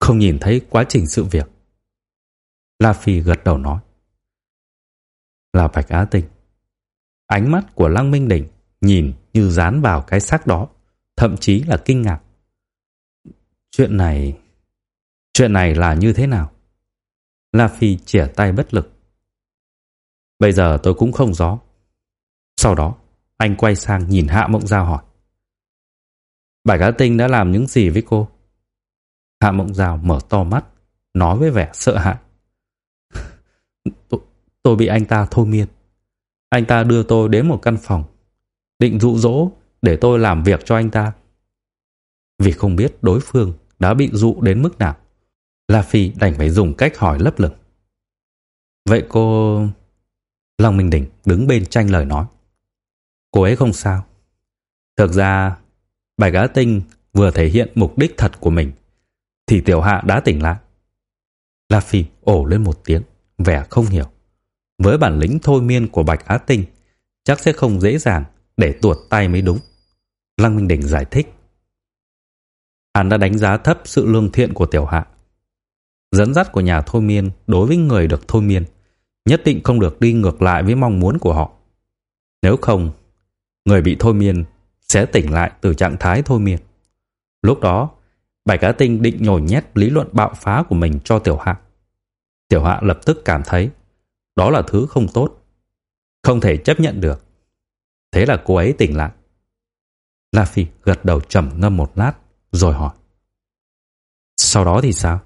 không nhìn thấy quá trình sự việc. La Phi gật đầu nói. Là Bạch Á Tinh. Ánh mắt của Lăng Minh Đỉnh nhìn như dán vào cái xác đó, thậm chí là kinh ngạc. Chuyện này... Chuyện này là như thế nào? La Phi chỉa tay bất lực. Bây giờ tôi cũng không rõ. Sau đó, anh quay sang nhìn Hạ Mộng Giao hỏi. Bạch Á Tinh đã làm những gì với cô? Hạ Mộng Giao mở to mắt, nói với vẻ sợ hãi. tôi, bị anh ta thôi miên. Anh ta đưa tôi đến một căn phòng, định dụ dỗ để tôi làm việc cho anh ta. Vì không biết đối phương đã bị dụ đến mức nào, La Phi đành phải dùng cách hỏi lấp lửng. Vậy cô... Long Minh Đình đứng bên tranh lời nói. Cô ấy không sao. Thực ra, bài gã tinh vừa thể hiện mục đích thật của mình, thì tiểu hạ đã tỉnh lại. La Phi ổ lên một tiếng, vẻ không hiểu. Với bản lĩnh thôi miên của Bạch Á Tinh, chắc sẽ không dễ dàng để tuột tay mới đúng. Lăng Minh Đình giải thích. Hắn đã đánh giá thấp sự lương thiện của tiểu hạ. Dẫn dắt của nhà thôi miên đối với người được thôi miên nhất định không được đi ngược lại với mong muốn của họ. Nếu không, người bị thôi miên sẽ tỉnh lại từ trạng thái thôi miên. Lúc đó, Bạch Á Tinh định nhồi nhét lý luận bạo phá của mình cho Tiểu Hạ. Tiểu Hạ lập tức cảm thấy đó là thứ không tốt, không thể chấp nhận được. Thế là cô ấy tỉnh lại. La Phi gật đầu trầm ngâm một lát, rồi hỏi. Sau đó thì sao?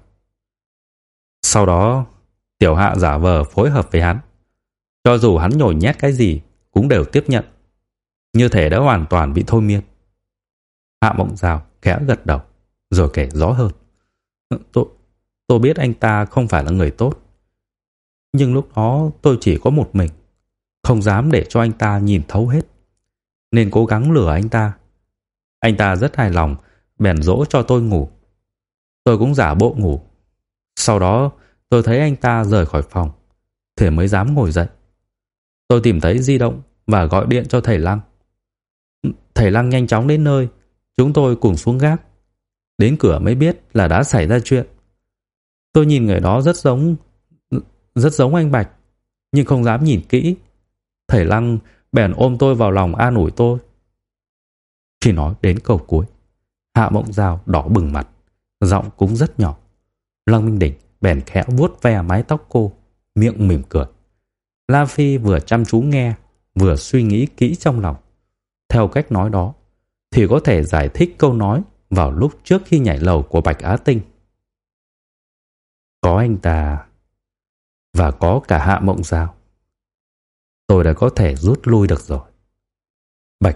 Sau đó, Tiểu Hạ giả vờ phối hợp với hắn. Cho dù hắn nhồi nhét cái gì, cũng đều tiếp nhận. Như thể đã hoàn toàn bị thôi miên. Hạ Mộng rào khẽ gật đầu, rồi kể rõ hơn. Ờ, tôi, tôi biết anh ta không phải là người tốt. Nhưng lúc đó tôi chỉ có một mình, không dám để cho anh ta nhìn thấu hết. Nên cố gắng lừa anh ta. Anh ta rất hài lòng, bèn dỗ cho tôi ngủ. Tôi cũng giả bộ ngủ. Sau đó tôi thấy anh ta rời khỏi phòng, thì mới dám ngồi dậy. Tôi tìm thấy di động và gọi điện cho thầy Lăng. Thầy Lăng nhanh chóng đến nơi, chúng tôi cùng xuống gác. Đến cửa mới biết là đã xảy ra chuyện. Tôi nhìn người đó rất giống rất giống anh Bạch, nhưng không dám nhìn kỹ. Thầy Lăng bèn ôm tôi vào lòng an ủi tôi. Chỉ nói đến câu cuối, Hạ Mộng Dao đỏ bừng mặt, giọng cũng rất nhỏ. Lăng Minh Đỉnh bèn khẽ vuốt ve mái tóc cô, miệng mỉm cười. La Phi vừa chăm chú nghe, vừa suy nghĩ kỹ trong lòng. Theo cách nói đó, thì có thể giải thích câu nói vào lúc trước khi nhảy lầu của Bạch Á Tinh. Có anh ta và có cả Hạ Mộng Giao. Tôi đã có thể rút lui được rồi.